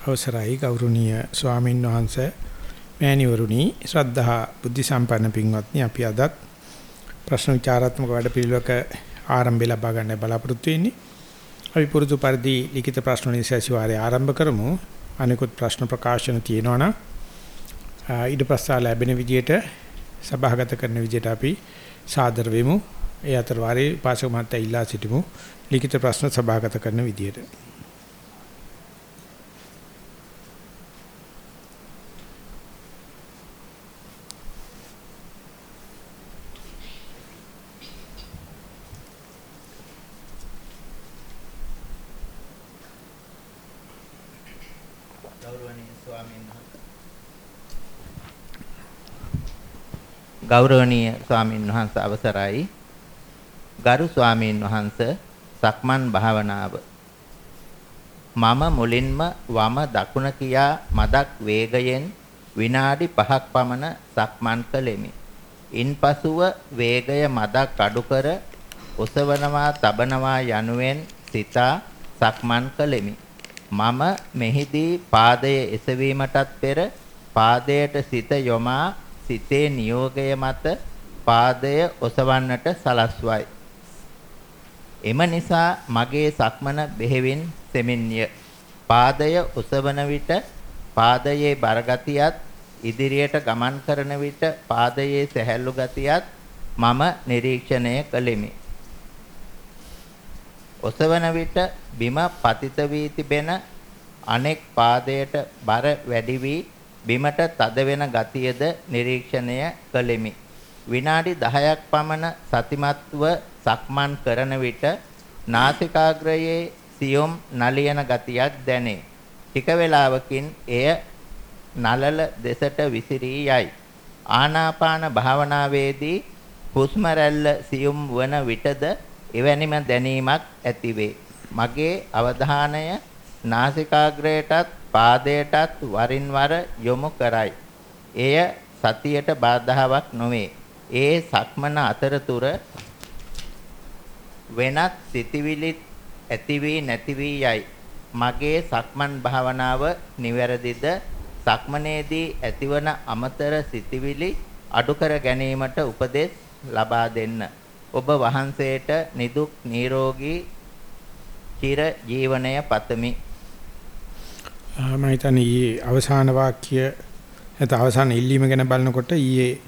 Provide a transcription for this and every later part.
අවසරයි ගෞරවනීය ස්වාමින් වහන්සේ මෑණිවරුනි ශ්‍රද්ධා බුද්ධ සම්පන්න පින්වත්නි අපි අදත් ප්‍රශ්න විචාරාත්මක වැඩපිළිවෙලක ආරම්භය ලබා ගන්න බලාපොරොත්තු වෙන්නේ. අපි පුරුදු පරිදි ලිඛිත ප්‍රශ්න වලින් සැසිවාරය ආරම්භ කරමු. අනිකුත් ප්‍රශ්න ප්‍රකාශන තියෙනවනම් ඊට පස්සා ලැබෙන විදියට සභාගත කරන විදියට අපි සාදර වෙමු. ඒ අතර වාරේ පාසක මහත්තයා ඉල්ලා සිටිමු. ලිඛිත ප්‍රශ්න සභාගත කරන විදියට. ගෞරවනීය ස්වාමින් වහන්සේ අවසරයි ගරු ස්වාමින් වහන්සේ සක්මන් භාවනාව මම මුලින්ම වම දකුණ කියා මදක් වේගයෙන් විනාඩි 5ක් පමණ සක්මන් කළෙමි. ඉන්පසුව වේගය මදක් අඩු කර ඔසවනවා තබනවා යනුවෙන් සිතා සක්මන් කළෙමි. මම මෙහිදී පාදයේ එසවීමටත් පෙර පාදයට සිත යොමා සිතේ නියෝගය මත පාදය ඔසවන්නට සලස්වයි. එම නිසා මගේ සක්මන බෙහෙවින් සෙමින්ය. පාදය ඔසවන විට පාදයේ බරගතියත් ඉදිරියට ගමන් කරන විට පාදයේ සැහැල්ලු ගතියත් මම නිරීක්ෂණය කළෙමි. ඔසවන විට බිම පතිත වී තිබෙන අනෙක් පාදයට බර වැඩි වී බිමට තද වෙන ගතියද නිරීක්ෂණය කළෙමි. විනාඩි 10ක් පමණ සතිමත්ව සක්මන් කරන විට නාසිකාග්‍රයේ සියොම් නලියන ගතියක් දැනේ. ටික වේලාවකින් එය නලල දෙසට විසිරී යයි. ආනාපාන භාවනාවේදී හුස්ම රැල්ල සියුම් වන විටද එවැනිම දැනීමක් ඇතිවේ. මගේ අවධානය නාසිකාග්‍රයටත් පාදයටත් වරින් වර යොමු කරයි. එය සතියට බාධාවක් නොවේ. ඒ සක්මන අතරතුර වෙනත් සිතිවිලි ඇති වී නැති වී යයි. මගේ සක්මන් භාවනාව නිවැරදිද? සක්මනේදී ඇතිවන අමතර සිතිවිලි අඩු කර ගැනීමට උපදෙස් ලබා දෙන්න. ඔබ වහන්සේට නිදුක් නිරෝගී චිර ජීවනය පතමි. මම හිතන්නේ ඊයේ අවසාන වාක්‍ය නැත්නම් අවසාන ඉල්ලීම ගැන බලනකොට ඊයේ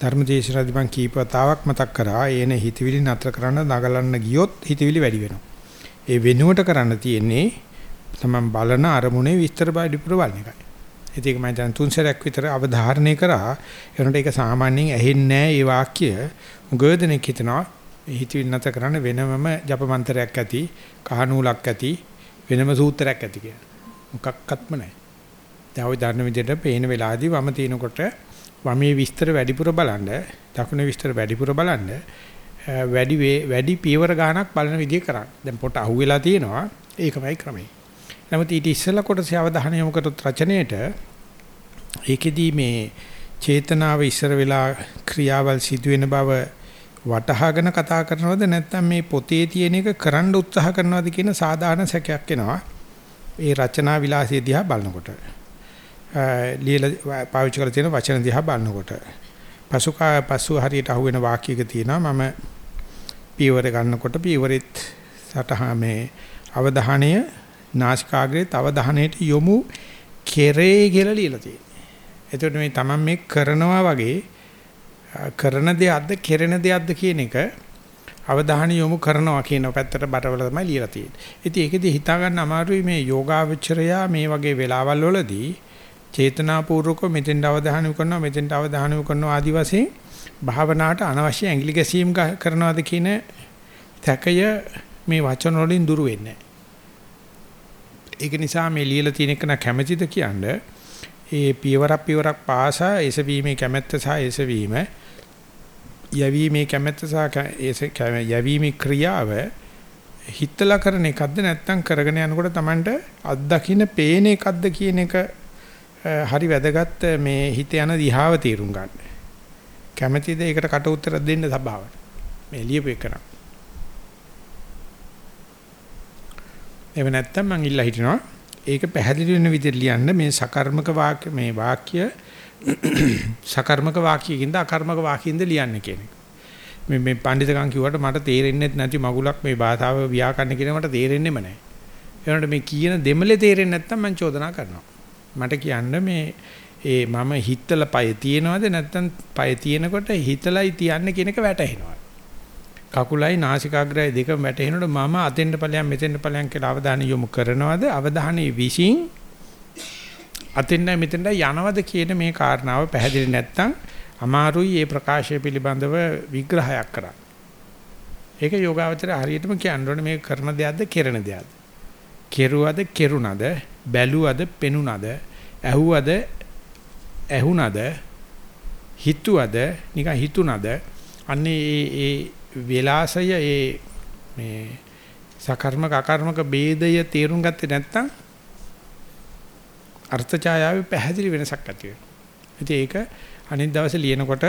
ධර්මදේශනදී මම කීප වතාවක් මතක් කරා ඒන හිතවිලි නතර කරන්න නගලන්න ගියොත් හිතවිලි වැඩි වෙනවා. ඒ වෙනුවට කරන්න තියෙන්නේ තමන් බලන අරමුණේ විස්තර බඩිපුර බලන එකයි. ඒක මම දැන් තුන් සැරයක් විතර අවධාරණය කරා. ඒනට ඒක සාමාන්‍යයෙන් ඇහෙන්නේ නැහැ මේ වාක්‍ය. උගදෙනෙක් හිතනවා හිතවිලි නතර කරන්න වෙනමම ජප මන්ත්‍රයක් ඇති, කහනූලක් ඇති, වෙනම සූත්‍රයක් ඇති කියලා. මොකක්වත්ම නැහැ. දැන් ওই ධර්ම විදිහට පේන වෙලාවදී වම තිනකොට වමේ විස්තර වැඩිපුර බලන්න, දකුණේ විස්තර වැඩිපුර බලන්න වැඩි වැඩි පියවර ගානක් බලන විදිය කරන්න. දැන් පොට අහුවෙලා තියෙනවා. ඒකමයි ක්‍රමය. නමුත් ඊට ඉස්සෙල්ලා කොටසේ අවධානය යොමු කරොත් රචනයේට ඒකෙදී මේ චේතනාව ඉස්සර වෙලා ක්‍රියාවල් සිදුවෙන බව වටහාගෙන කතා කරනවද නැත්නම් මේ පොතේ තියෙන එක කරන්න උත්සාහ කරනවද කියන සාධාරණ සැකයක් එනවා. ඒ රචනා විලාසය දිහා බලනකොට ලියලා පාවිච්චි කරලා තියෙන වචන දිහා බලනකොට පසු පසු හරියට අහුවෙන වාක්‍යයක තියෙනවා මම පීවර ගන්නකොට පීවරෙත් සටහා මේ අවධානය නාසිකාග්‍රේ අවධානයට යොමු කෙරේ කියලා ලියලා තියෙනවා. එතකොට මේ තමන් මේ කරනවා වගේ කරන දෙයක්ද කෙරෙන දෙයක්ද කියන එක අවධානය යොමු කරනවා කියන පැත්තට බරවල තමයි ලියලා තියෙන්නේ. ඉතින් ඒකෙදි හිතා ගන්න අමාරුයි මේ යෝගාවචරයා මේ වගේ වෙලාවල් වලදී චේතනාපූර්වක මෙතෙන්ට අවධානය යොමු කරනවා මෙතෙන්ට අවධානය යොමු කරනවා ආදි වශයෙන් භාවනාවට අනවශ්‍ය ඇඟිලි ගැසීම් කරනවාද කියන තැකය මේ වචන වලින් දුරු වෙන්නේ ඒක නිසා මේ ලියලා තියෙන එක කැමැතිද කියන්නේ ඒ පියවරක් පියවරක් පාසා එසවීමේ කැමැත්ත සහ එසවීම යැවීමේ කැමැත්ත සහ යැවීමේ ක්‍රියාව හිතලා කරන එකක්ද නැත්නම් කරගෙන යනකොට Tamanට අත්දකින්න පේන එකක්ද කියන එක හරි වැදගත් මේ හිත යන දිහාව තීරුම් ගන්න. කැමැතිද ඒකට කට උත්තර දෙන්න සභාවට. මේ ලියපු එකන. එහෙම නැත්නම් මං ඉල්ලා හිටිනවා ඒක පැහැදිලි වෙන විදිහට ලියන්න මේ සකර්මක වාක්‍ය මේ වාක්‍ය සකර්මක වාක්‍යකින්ද අකර්මක වාක්‍යකින්ද ලියන්න කියන එක. මේ මේ පඬිතුකම් කිව්වට මට තේරෙන්නේ නැති මගුලක් මේ භාෂාව ව්‍යාකරණ කියන මට තේරෙන්නේම නැහැ. ඒනොට මේ කියන දෙමලේ තේරෙන්නේ නැත්නම් මම චෝදනා කරනවා. මට කියන්න මේ ඒ මම හිතලා පය තියෙනවද නැත්නම් පය තියෙනකොට හිතලයි තියන්නේ කියන එක වැටහෙනවා. කකුලයි නාසිකාග්‍රය දෙක වැටෙනකොට මම අතෙන්ට ඵලයන් මෙතෙන්ට ඵලයන් කියලා අවධානය යොමු කරනවද අවධානයේ විශ්ින් අතෙන්යි මෙතෙන්යි යනවද කියන මේ කාරණාව පැහැදිලි නැත්නම් අමාරුයි මේ ප්‍රකාශය පිළිබඳව විග්‍රහයක් කරන්න. ඒක යෝගාවචරය හරියටම කියන්න ඕනේ මේ කරන දෙයක්ද කෙරෙන දෙයක්ද. කෙරුවද කෙරුණද? බැලුවද පෙනුණද? ඇහුවද ඇහුණද? හිතුවද? නිකන් හිතුණද? අන්නේ ඒ ඒ විලාසය ඒ මේ සකර්මක අකර්මක ભેදය තේරුම් ගත්තේ නැත්නම් අර්ථ ඡායාවේ පැහැදිලි වෙනසක් ඇති වෙනවා. ඉතින් ඒක අනිත් දවසේ ලියනකොට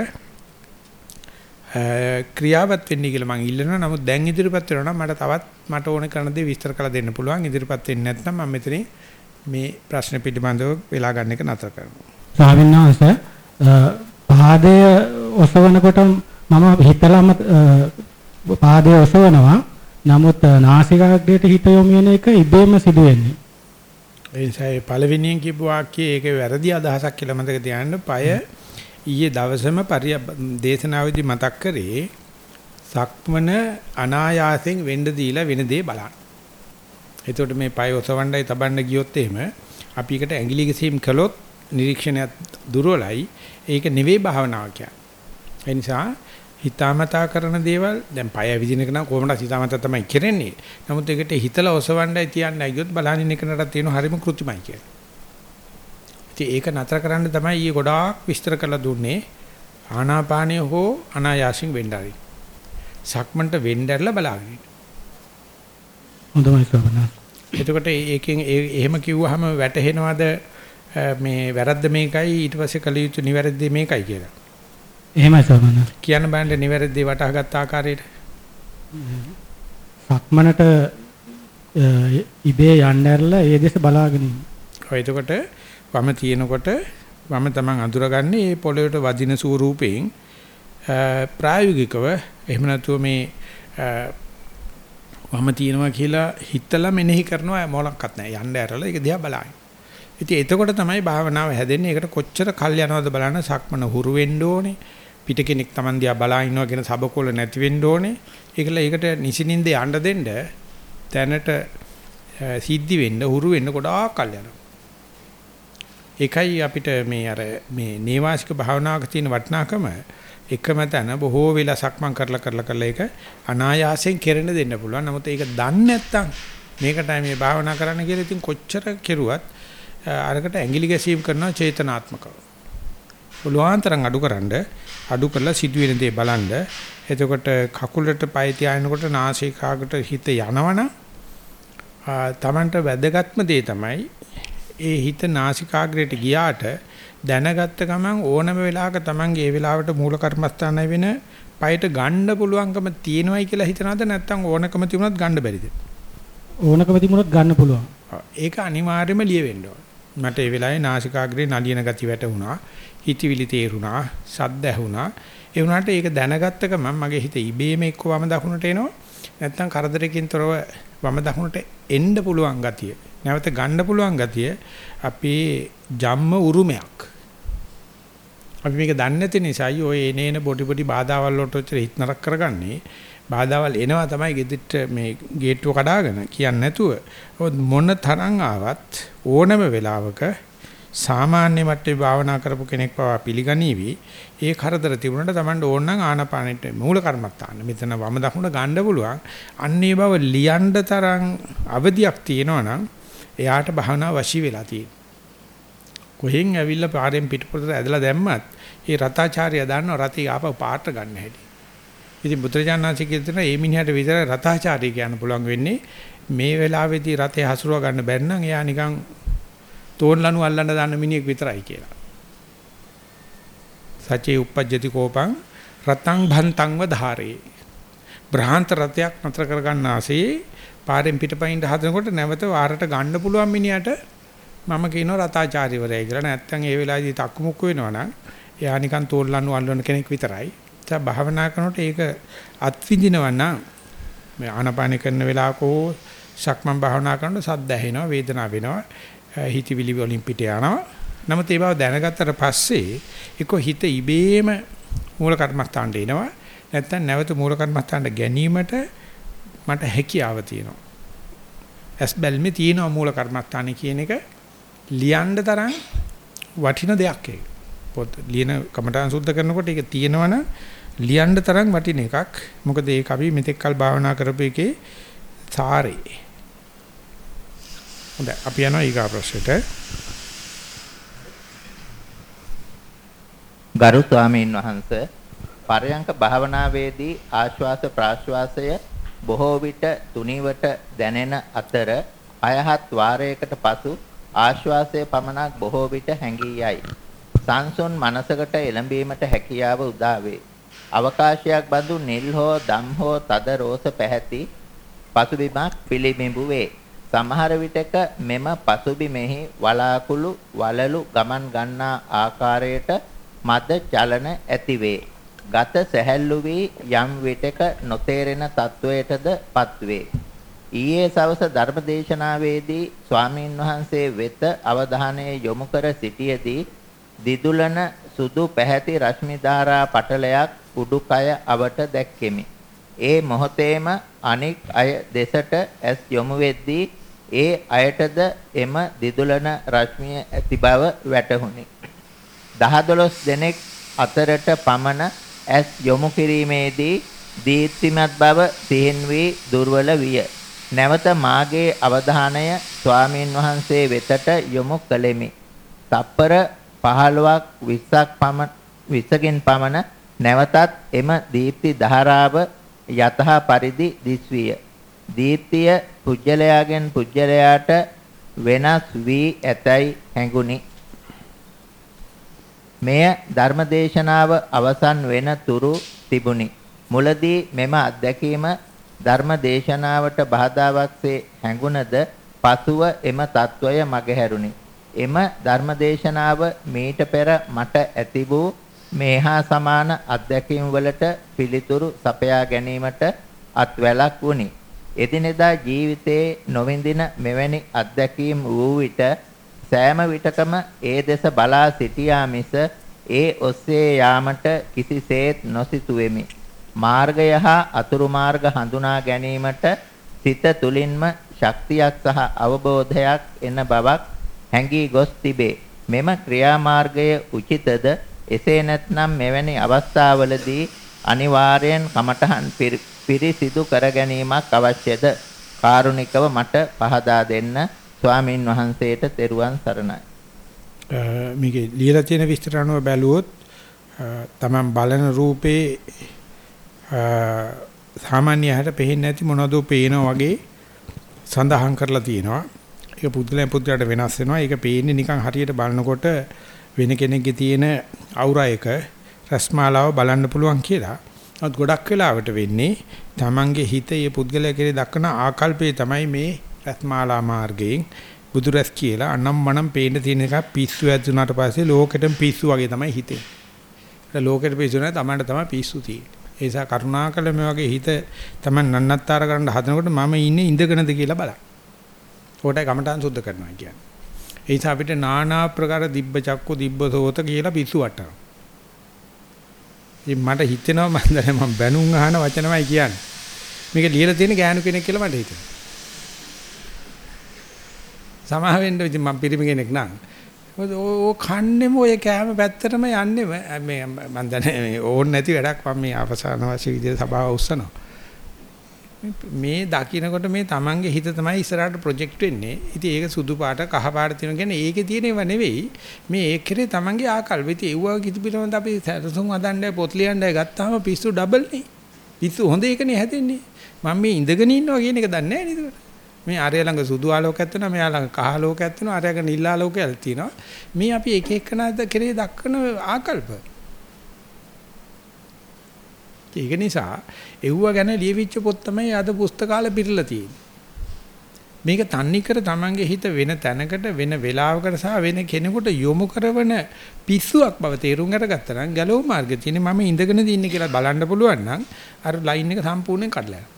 ක්‍රියාවත් වෙන්නේ කියලා මම ඉල්ලනවා. නමුත් දැන් ඉදිරියපත් වෙනවා නම් මට තවත් මට ඕන කරන දේ විස්තර කරලා දෙන්න පුළුවන්. ඉදිරියපත් වෙන්නේ නැත්නම් මම මෙතනින් මේ ප්‍රශ්න පිළිබඳව වෙලා ගන්න එක නතර කරනවා. ස්වාමීන් වහන්සේ පාදය ඔසවනකොට මම හිතලම පාදය ඔසවනවා. නමුත් නාසිකාග්‍රයට හිත යොමු වෙන එක ඉබේම සිදු වෙන්නේ. ඒ නිසා පළවෙනියෙන් කියපු වාක්‍යයේ ඒක වැරදි අදහසක් කියලා මතක තියාගන්න. পায় ඊයේ දවසේම පරිය දේශනාවේදී මතක් කරේ සක්මන අනායාසයෙන් වෙන්න දීලා වෙන දේ බලන්න. එතකොට මේ পায় ඔසවණ්ඩයි තබන්න ගියොත් එහෙම අපි එකට ඇඟිලි ගසීම් කළොත් නිරීක්ෂණයක් දුර්වලයි. ඒක නෙවෙයි භාවනාව කියන්නේ. ඒ නිසා හිතාමතා කරන දේවල් දැන් පය ඇවිදින එක නම් කොහොමද හිතාමතා තමයි කරන්නේ. නමුත් ඒකට හිතලා ඔසවන්නයි තියන්නයි ගියොත් බලහින් එකනට තියෙන හරිම કૃතිමයි කියලා. ඉතින් ඒක නතර කරන්න තමයි ඊ ගොඩාක් විස්තර කරලා දුන්නේ ආනාපානය හෝ අනායාසින් වෙන්නයි. සක්මන්ට වෙන්නදලා බලාගෙන. හොඳමයි කරනවා. එතකොට ඒකෙන් එහෙම කිව්වහම වැටහෙනවද මේ වැරද්ද මේකයි ඊට පස්සේ කළ යුතු නිවැරදි මේකයි කියලා. එහෙමයි ස්වාමීන් වහන්සේ. කියන්න බෑනේ නිවැරදි වටහාගත් ආකාරයට. සක්මනට ඉබේ යන්න ඇරලා ඒ දෙස බලාගෙන ඉන්න. ඔය එතකොට වම තියෙනකොට වම තමන් අඳුරගන්නේ ඒ පොළොවට වදින ස්වරූපයෙන් ප්‍රායෝගිකව එහෙම නැතුව මේ වම තියෙනවා කියලා හිතලා මෙනෙහි කරනවා මොලක්වත් නැහැ. යන්න ඇරලා ඒක දිහා බලائیں. ඉතින් එතකොට තමයි භාවනාව හැදෙන්නේ. ඒකට කොච්චර කල් යනවද බලන්න සක්මන හුරු වෙන්න ඕනේ. පිට කෙනෙක් Taman දිහා බලා ඉන්නවා කියන සබකොල නැති වෙන්න ඕනේ. ඒකල ඒකට නිසිනින්ද යන්න දෙන්න දැනට සිද්ධි වෙන්න හුරු වෙන්න ගොඩාක් කල් යනවා. ඒකයි අපිට මේ අර මේ නේවාසික භාවනාවක තියෙන වටිනාකම එකම තැන බොහෝ වෙලා සක්මන් කරලා කරලා කරලා ඒක අනායාසයෙන් කෙරෙන්න දෙන්න පුළුවන්. නමුත් ඒක දන්නේ නැත්නම් මේකටයි මේ භාවනා කරන්න කියලා ඉතින් කොච්චර කෙරුවත් අරකට ඇඟිලි ගැසීම් කරනවා චේතනාත්මකව. පුළුවන්තරම් අඩුකරනද අඩු කරලා සිදුවෙන දේ බලන්න. එතකොට කකුලට පය තියාගෙනකොට නාසිකාගට හිත යනවනම් තමන්ට වැදගත්ම දේ තමයි ඒ හිත නාසිකාග්‍රයට ගියාට දැනගත්ත ගමන් ඕනම වෙලාවක තමන්ගේ ඒ වෙලාවට මූල කර්මස්ථානය වෙන පයට ගන්න පුළුවන්කම තියෙනවයි කියලා හිතනවද නැත්නම් ඕනකම තිබුණත් ගන්න බැරිද? ඕනකම තිබුණොත් ගන්න පුළුවන්. ඒක අනිවාර්යයෙන්ම ලියවෙන්න ඕන. මට ඒ වෙලාවේ නාසිකාග්‍රේ නලියන ගති වැටුණා, හිතවිලි තේරුණා, සද්ද ඇහුණා. ඒ වුණාට ඒක දැනගත්ත ගමන් මගේ හිත ඉබේම එක්ක වම දකුණට එනවා. නැත්නම් කරදරකින් තොරව වම දකුණට එන්න පුළුවන් ගතිය. නැවත ගන්න පුළුවන් ගතිය අපේ ජම්ම උරුමයක්. අපි මේක දන්නේ නැති නිසායි ඔය එනේන පොඩි පොඩි බාධාවල් වලට ඔච්චර හිත නරක කරගන්නේ. බාධාවල් එනවා තමයි ගෙදිට මේ ගේට්ටුව කඩාගෙන කියන්නේ නැතුව මොන තරම් ආවත් ඕනම වෙලාවක සාමාන්‍ය මට්ටමේ භාවනා කරපු කෙනෙක් පවා පිළිගනීවි. ඒ කරදර තිබුණාට Tamanට ඕන නම් ආනාපානෙට මූල කර්මත්තාන්න. මෙතන වම දකුණ ගන්න පුළුවන්. අන්නේ බව ලියන්න තරම් අවදියක් තියෙනවා නම් එයාට භාවනාව වශී වෙලා තියෙනවා. කොහෙන් ඇවිල්ලා පාරෙන් පිටපොතට ඇදලා දැම්මත් ඒ රතාචාර්යය දන්නව රතේ ආපහු පාට ගන්න හැටි. ඉතින් බුදුරජාණන්සේ කියන මේ මිනිහට විතර රතාචාර්ය කියන්න පුළුවන් වෙන්නේ මේ වෙලාවේදී රතේ හසුරව ගන්න බැරි නම් එයා නිකන් තෝන්ලනු අල්ලන්න දාන්න මිනිහෙක් විතරයි කියලා. සචේ uppajjati කෝපං රතං භන්තං වධාරේ. බ්‍රහාන්ත රතයක් නතර කරගන්න ආසේ පාරෙන් පිටපයින් හදනකොට නැවත වාරට ගන්න පුළුවන් මිනිහට මම කියනවා රතාචාර්යවරයයි කියලා. නැත්තම් ඒ වෙලාවේදී තක්මුක්ක වෙනවනම් එයා නිකන් තෝල්ලන්නු අල්ලන කෙනෙක් විතරයි. ඒ භාවනා කරනකොට ඒක අත්විඳිනවා නම් මේ ආනපාන කරන වෙලාවකෝ සක්මන් භාවනා කරනකොට සද්ද ඇහෙනවා වේදනාව වෙනවා හිතවිලි වලින් පිට යනවා. නමුත් ඒ බව දැනගත්තට පස්සේ ඒක හිත ඉබේම මූල කර්මස්ථානට එනවා. නැත්තම් නැවත මූල කර්මස්ථානට ගැනීමට මට හැකියාව තියෙනවා. ඇස් බැල්මේ තියෙනවා මූල කර්මස්ථානේ කියන එක ලියන්න තරම් වටින දෙයක් ඒක. පොත් ලියන කමඨාන් සුද්ධ කරනකොට ඒක තියෙනවනම් ලියන්න තරම් වටින එකක්. මොකද ඒක අපි මෙතෙක් කල් භාවනා කරපු එකේ සාරේ. හොඳයි අපි යනවා ඊගා ප්‍රශ්නෙට. ගරු ස්වාමීන් වහන්ස පරයන්ක භාවනාවේදී ආශ්වාස ප්‍රාශ්වාසය බොහෝ විට තුනීවට දැනෙන අතර අයහත් වාරයකට පසු ආශ්වාසය පමණක් බොහෝ විට හැඟී යයි. සංසුන් මනසකට එළඹීමට හැකියාව උදා වේ. අවකාශයක් බඳු නිල් හෝ දම් හෝ තද රෝස පැහැති පසුබිමක් පිළිබිඹු වේ. සමහර විටක මෙම පසුබිමෙහි වලාකුළු වලලු ගමන් ගන්නා ආකාරයට මද චලන ඇතිවේ. ගත සැහැල්ලු වී යම් විටක නොතේරෙන තත්වයටද පත්වේ. ඊයේ සවස ධර්මදේශනාවේදී ස්වාමීන් වහන්සේ වෙත අවධානය යොමු කර සිටියේදී දිදුලන සුදු පැහැති රශ්මි ධාරා පටලයක් උඩුකය අවට දැක්කෙමි. ඒ මොහොතේම අනික් අය දෙසට ඇස් යොමු වෙද්දී ඒ අයටද එම දිදුලන රශ්මිය ඇති බව වැටහුණි. 10 දෙනෙක් අතරට පමණ ඇස් යොමු කිරීමේදී දීප්තිමත් බව සිහින් වී දුර්වල විය. නැවත මාගේ අවධානය ස්වාමීන් වහන්සේ වෙතට යොමු කළෙමි. තප්පර 15ක් 20ක් පමණ 20කින් පමණ නැවතත් එම දීප්ති ධාරාව යතහ පරිදි දිස්විය. දීප්තිය පුජ්‍යලයාගෙන් පුජ්‍යලයාට වෙනස් වී ඇතැයි හැඟුනි. මෙය ධර්මදේශනාව අවසන් වෙන තුරු තිබුණි. මුලදී මෙම අත්දැකීම ධර්මදේශනාවට බාධාවක්සේ හැඟුණද පසුව එම తত্ত্বය මගහැරුණි. එම ධර්මදේශනාව මීට පෙර මට ඇති වූ මේහා සමාන අත්දැකීම් වලට පිළිතුරු සපයා ගැනීමට අත්වැලක් වුණි. එදිනෙදා ජීවිතයේ නොවින්දින මෙවැනි අත්දැකීම් වූ විට සෑම විටකම ඒ දෙස බලා සිටියා මිස ඒ ඔස්සේ යාමට කිසිසේත් නොසිතුවෙමි. මාර්ගය හා අතුරු මාර්ග හඳුනා ගැනීමට සිත තුලින්ම ශක්තියක් සහ අවබෝධයක් එන බවක් හැඟී ගොස් තිබේ. මෙම ක්‍රියාමාර්ගය උචිතද එසේ නැත්නම් මෙවැනි අවස්ථාවලදී අනිවාර්යෙන් කමඨහන් පිරිසිදු කර ගැනීමක් අවශ්‍යද? කාරුණිකව මට පහදා දෙන්න ස්වාමින් වහන්සේට තෙරුවන් සරණයි. මේකේ ලියලා තියෙන විස්තර අනුව බැලුවොත් තමන් බලන රූපේ සාමාන්‍ය හැට පෙහෙන්නේ නැති මොනවද පේනා වගේ සඳහන් කරලා තියෙනවා. ඒක පුදුලෙන් පුදුලට වෙනස් වෙනවා. ඒක පේන්නේ නිකන් හරියට බලනකොට වෙන කෙනෙක්ගේ තියෙන අවුරා එක රස්මාලාව බලන්න පුළුවන් කියලා. නමුත් ගොඩක් වෙලාවට වෙන්නේ Tamange හිත මේ පුද්ගලයා කෙරේ දක්වන ආකල්පය තමයි මේ රස්මාලා මාර්ගයෙන් බුදුරස් කියලා අනම් මනම් පේන්න තියෙන එක පිස්සු ඇතුණාට පස්සේ ලෝකෙටම පිස්සු වගේ තමයි හිතෙන්නේ. ඒක ලෝකෙට පිස්සු නැහැ Tamanට තමයි පිස්සු තියෙන්නේ. ඒ නිසා කරුණාකර මේ වගේ හිත Taman නන්නත්තර කරන්න හදනකොට මම ඉන්නේ ඉඳගෙනද කියලා බලන්න. ඕටයි කමටහන් සුද්ධ කරනවා කියන්නේ. ඒ නිසා අපිට নানা ආකාර දිබ්බ චක්කු දිබ්බ සෝත කියලා පිස්සු වටනවා. ඉතින් මට හිතෙනවා මම දැන් මම බැනුම් අහන වචනමයි කියන්නේ. මේක ලියලා තියෙන ගෑනු කෙනෙක් කියලා මට හිතෙනවා. සමහ වෙන්න ඉතින් මම පිරිමි කෙනෙක් නං. මොකද ඕ කන්නේම ඔය කෑම පැත්තටම යන්නේ මේ මම දැන ඕන් නැති වැඩක් මම මේ අවසාන වශයෙන් විදිහට සභාව උස්සනවා. මේ දකින්නකොට මේ Tamange හිත තමයි ඉස්සරහට ප්‍රොජෙක්ට් වෙන්නේ. ඉතින් ඒක සුදු පාට කහ පාට තියෙන කියන්නේ ඒකේ තියෙනව නෙවෙයි. මේ ඒක කරේ Tamange ආකල්ප. ඉතින් ඒවා කිසි පිළිවෙලකට අපි සතුන් හදන්නයි පොත් ලියන්නයි ගත්තාම පිස්සු ඩබල් නේ. පිස්සු හොඳ එකනේ හැදෙන්නේ. මම මේ ඉඳගෙන ඉන්නවා කියන එක දන්නේ නැහැ නේද? මේ ආර්ය ළඟ සුදු ආලෝකයක් තියෙනවා මෙයා ළඟ කහ ආලෝකයක් තියෙනවා ආර්යග නිල් ආලෝකයක් තියෙනවා මේ අපි එක එකනාද කෙරේ දක්වන ආකල්ප ඒක නිසා එව්ව ගැන ලියවිච්ච පොත් තමයි අද පුස්තකාල පිරලා තියෙන්නේ. මේක තන්නේ කර තමන්ගේ හිත වෙන තැනකට වෙන වෙලාවකට සහ වෙන කෙනෙකුට යොමු කරන පිස්සුවක් බව තේරුම් අරගත්තා නම් ගැලෝ මාර්ගය තියෙන්නේ මම ඉඳගෙන දින්නේ කියලා බලන්න පුළුවන් නම් අර ලයින් එක සම්පූර්ණයෙන් කඩලා යනවා.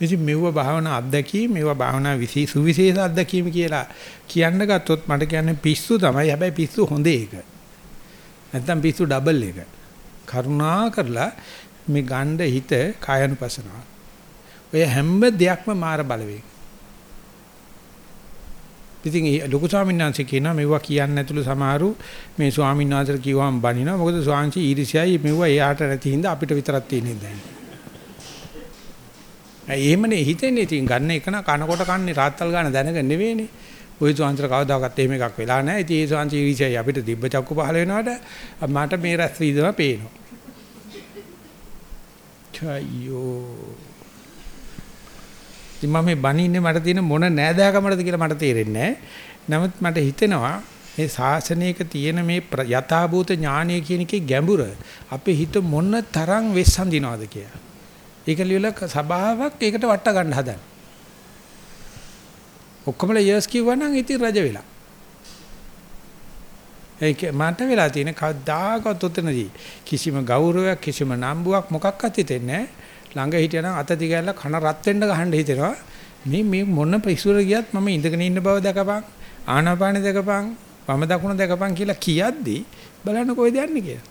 ඉතින් මෙව භාවනා අත්දැකීම් මෙව භාවනා විශේෂ සුවිශේෂ අත්දැකීම් කියලා කියන්න ගත්තොත් මට කියන්නේ පිස්සු තමයි. හැබැයි පිස්සු හොඳ එක. නැත්තම් පිස්සු ඩබල් එක. කරුණා කරලා මේ ගණ්ඩ හිත කායනුපසනාව. ඔය හැම දෙයක්ම මාර බලවේග. ඉතින් ලොකු ස්වාමීන් වහන්සේ කියනවා මෙවුවා කියන්නේ නැතුළු සමහරු මේ ස්වාමීන් වහන්සේට කිව්වම බනිනවා. මොකද ස්වාංශි ඊර්ෂ්‍යයි මෙවුවා එයාට නැති හින්දා අපිට විතරක් තියෙන දැන්. එහෙමනේ හිතෙන්නේ ඉතින් ගන්න එක නා කනකොට කන්නේ රාත්තල් ගන්න දැනගෙන නෙවෙයිනේ. ওই ස්වාංශර කවදාකවත් එහෙම එකක් වෙලා නැහැ. ඉතින් ඒ ස්වාංශි ඊර්ෂ්‍යයි අපිට දිබ්බ චක්කු පහල වෙනවට මට මේ රැස් වීදම පේනවා. චයෝ ඉතින් මම මේ බණින්නේ මට තියෙන මොන නෑදෑකමටද කියලා මට තේරෙන්නේ නමුත් මට හිතෙනවා මේ ශාසනයක තියෙන මේ යථාභූත ඥානය කියන එකේ ගැඹුර අපේ හිත මොන තරම් වෙස්සන්දිනවද කියලා. ඒක ලියලා සභාවක් ඒකට වට ගන්න හදන. ඔක්කොමල යස් කිව්වනම් ඉතින් රජ වෙලා. ඒක මට වෙලා තියෙන කවදාකවත් උතනදී කිසිම ගෞරවයක් කිසිම නම්බුවක් මොකක්වත් හිතෙන්නේ නැහැ. ළඟ හිටියනම් අත දිගැල්ල කන රත් වෙන්න ගහන්න හිතෙනවා. මේ මේ මොන පිස්සුර ගියත් මම ඉඳගෙන ඉන්න බව දැකපන්. ආනාපානෙ දැකපන්. වම දකුණ දැකපන් කියලා කියද්දි බලන්න කොහෙද යන්නේ කියලා.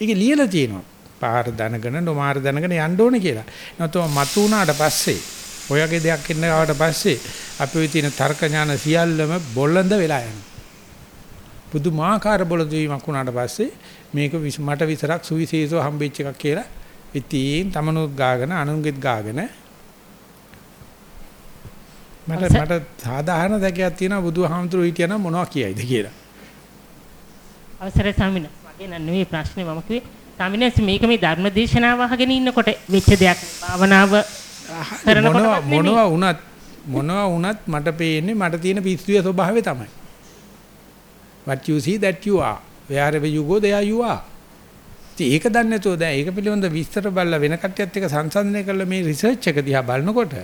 ඒක ලියලා තියෙනවා. පාර දැනගෙන නොමාර දැනගෙන යන්න ඕනේ කියලා. නැත්නම් මතු වුණාට පස්සේ ඔයගේ දෙයක් ඉන්න ආවට පස්සේ අපේ තියෙන තර්ක ඥාන සියල්ලම බොළඳ වෙලා යනවා. පුදුමාකාර බොළඳ වීමක් වුණාට පස්සේ මේක මට විතරක් සුවිශේෂව හම්බෙච්ච එකක් කියලා ඉතින් තමනුත් ගාගෙන අනුන්ගෙත් ගාගෙන මට මට සාධාරණ දැකයක් තියෙනවා බුදුහාමුදුරුවෝ හිටියනම් මොනවා කියයිද කියලා. අවසරයි ස්වාමීන් වහන්සේ මගේ නෙවෙයි ප්‍රශ්නේ මම කිව්වේ ස්වාමීන් මේක මේ ධර්ම දේශනාව අහගෙන ඉන්නකොට වෙච්ච දෙයක් භාවනාව මොනවා මොනවා වුණත් මොනවා වුණත් මට පේන්නේ මට තියෙන පිස්සුවේ ස්වභාවය තමයි. What you see that you are. Wherever you go there you are. ඉතින් ඒක දන්නේ නැතුව දැන් ඒක පිළිබඳ විස්තර බලලා වෙන කට්ටියත් එක්ක සංසන්දනය කරලා මේ රිසර්ච් එක දිහා බලනකොට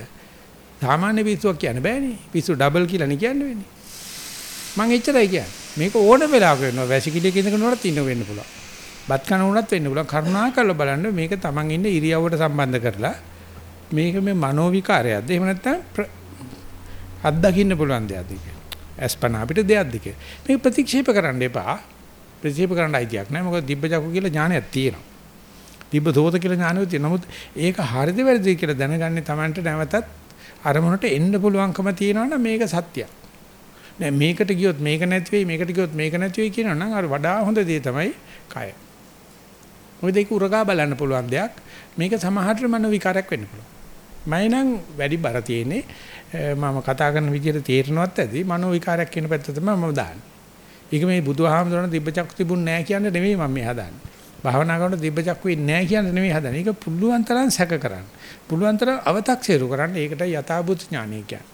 සාමාන්‍ය පිස්සුවක් කියන්න බෑනේ. පිස්සු ඩබල් කියලා නේ කියන්න වෙන්නේ. මම එච්චරයි කියන්නේ. මේක ඕන වෙලාවක වෙනවා. වැසිකිළියක ඉඳගෙන උනත් ඉන්න වෙන්න පුළුවන්. බත් කන උනත් වෙන්න පුළුවන්. කරුණාකරලා බලන්න මේක Taman ඉන්න ඉරියව්වට සම්බන්ධ කරලා මේක මේ මනෝ විකාරයක්ද? එහෙම නැත්නම් අත්දකින්න පුළුවන් දෙයක්ද කියලා. අස්පන අපිට දෙයක්ද කියලා. මේක ප්‍රතික්ෂේප කරන්න එපා. ප්‍රතික්ෂේප කරන්න අයිතියක් නැහැ. මොකද දිබ්බ චක්කු කියලා ඥානයක් තියෙනවා. දිබ්බ සෝත කියලා ඥානයක් තියෙනවා. නමුත් ඒක හරිද වැරදිද කියලා දැනගන්නේ Tamanට නැවතත් අරමුණට එන්න පුළුවන්කම තියෙනවා නම් මේක සත්‍යයක්. නෑ මේකට ගියොත් මේක නැති වෙයි මේකට ගියොත් මේක නැති වෙයි කියනවා නම් අර වඩා හොඳ දේ තමයි කය. මොකද ඒක උරගා බලන්න පුළුවන් දෙයක්. මේක සමහරට මන විකාරයක් වෙන්න පුළුවන්. මම නම් වැඩි බර තියෙන්නේ මම කතා කරන විදිහට තේරෙනවත් ඇති මනෝ විකාරයක් කියන පැත්ත තමයි මම දාන්නේ. ඒක මේ බුදුහාමුදුරන දිබ්බචක්ක තිබුණ නැහැ කියන්නේ නෙමෙයි මම මේ හදාන්නේ. භාවනා කරනකොට දිබ්බචක්ක වෙන්නේ නැහැ කියන්නේ නෙමෙයි හදන්නේ. ඒක පුළුවන් තරම් සැක කරන්න. පුළුවන් තරම් අව탁සේරු කරන්න. ඒකට යථාභූත ඥානය කියන්නේ.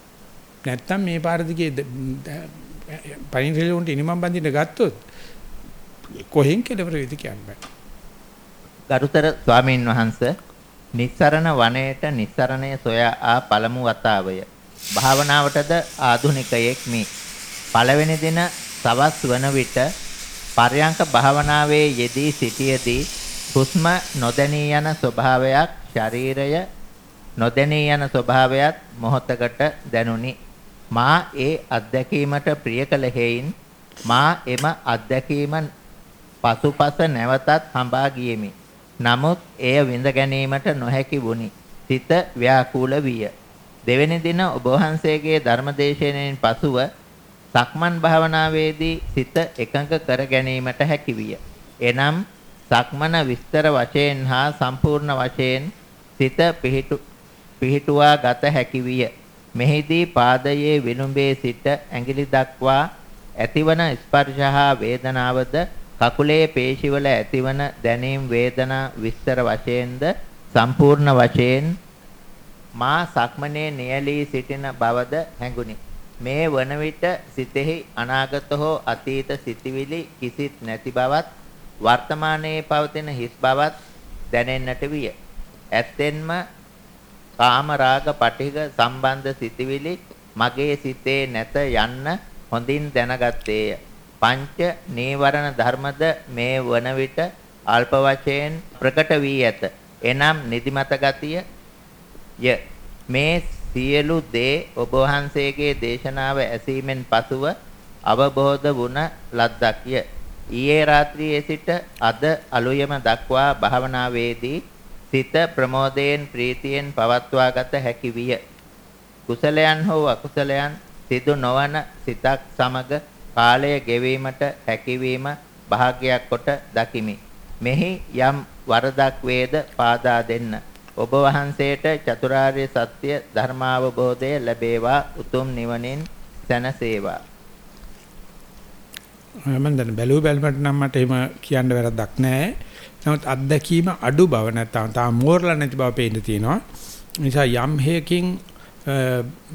නැත්තම් මේ පාර දිගේ පරිණිරලොන්ට ඉනිමම් බඳින්න ගත්තොත් කොහෙන් කෙලවර වෙද කියන්නේ. ගරුතර ස්වාමීන් වහන්සේ නිස්සරණ වනයේට නිස්සරණය සොයා ආ පළමු වතාවය. භාවනාවටද ආධුනිකයෙක් මේ. පළවෙනි දින සවස් වන විට පර්යංක භාවනාවේ යෙදී සිටියේදී හුස්ම නොදැනී යන ස්වභාවයක් ශරීරය නොදැනී යන ස්වභාවයත් මොහොතකට දැනුනි මා ඒ අත්දැකීමට ප්‍රිය කළ හේයින් මා එම අත්දැකීම පසුපස නැවතත් හඹා ගියෙමි නමුත් එය විඳ ගැනීමට නොහැකි වුනි සිත ව්‍යාකූල විය දෙවැනි දින ඔබ වහන්සේගේ ධර්මදේශනයෙන් පසුව සක්මන් භාවනාවේදී සිත එකඟ කර ගැනීමට හැකිවිය. එනම් සක්මන විස්තර වශයෙන් හා සම්පූර්ණ වශයෙන් සිත පිහිටුවා ගත හැකිවිය. මෙහිදී පාදයේ විනුඹේ සිට ඇඟිලි දක්වා ඇතිවන ස්පර්ශ හා වේදනාවද කකුලේ පේශිවල ඇතිවන දැනීම් වේදනා විස්තර වශයෙන්ද සම්පූර්ණ වශයෙන් මා සක්මනේ නියලී සිටින බවද හැඟුනි. මේ වන විට සිතෙහි අනාගත හෝ අතීත සිතිවිලි කිසිත් නැති බවත් වර්තමානයේ පවතින හිස් බවත් දැනෙන්නට විය. ඇත්තෙන්ම කාම රාග පටිඝ සම්බන්ධ සිටිවිලි මගේ සිතේ නැත යන්න හොඳින් දැනගත්තේය. පංච නීවරණ ධර්මද මේ වන විට අල්ප වශයෙන් ප්‍රකට වී ඇත. එනම් නිදිමත ගතිය ය මේ සියලු දේ ඔබ වහන්සේගේ දේශනාව ඇසීමෙන් පසුව අවබෝධ වුණ ලද්දක්ය. ඊයේ රාත්‍රියේ සිට අද අලුයම දක්වා භාවනාවේදී සිත ප්‍රමෝදයෙන් ප්‍රීතියෙන් පවත්වා ගත හැකි විය. කුසලයන් හෝ අකුසලයන් සිදු නොවන සිතක් සමග කාලය ගෙවීමට හැකියවීම භාග්‍යයක් කොට දකිමි. මෙහි යම් වරදක් වේද පාදා දෙන්න. ඔබ වහන්සේට චතුරාර්ය සත්‍ය ධර්මාවබෝධය ලැබේවා උතුම් නිවනින් සැනසේවා. මම දැන් බැලුව බැලමට නම් මට එහෙම කියන්න වැරද්දක් නැහැ. නමුත් අත්දැකීම අඩු බව නැත්නම් තාම මෝරලා නැති බව පේන්න තියෙනවා. නිසා යම් හේකින්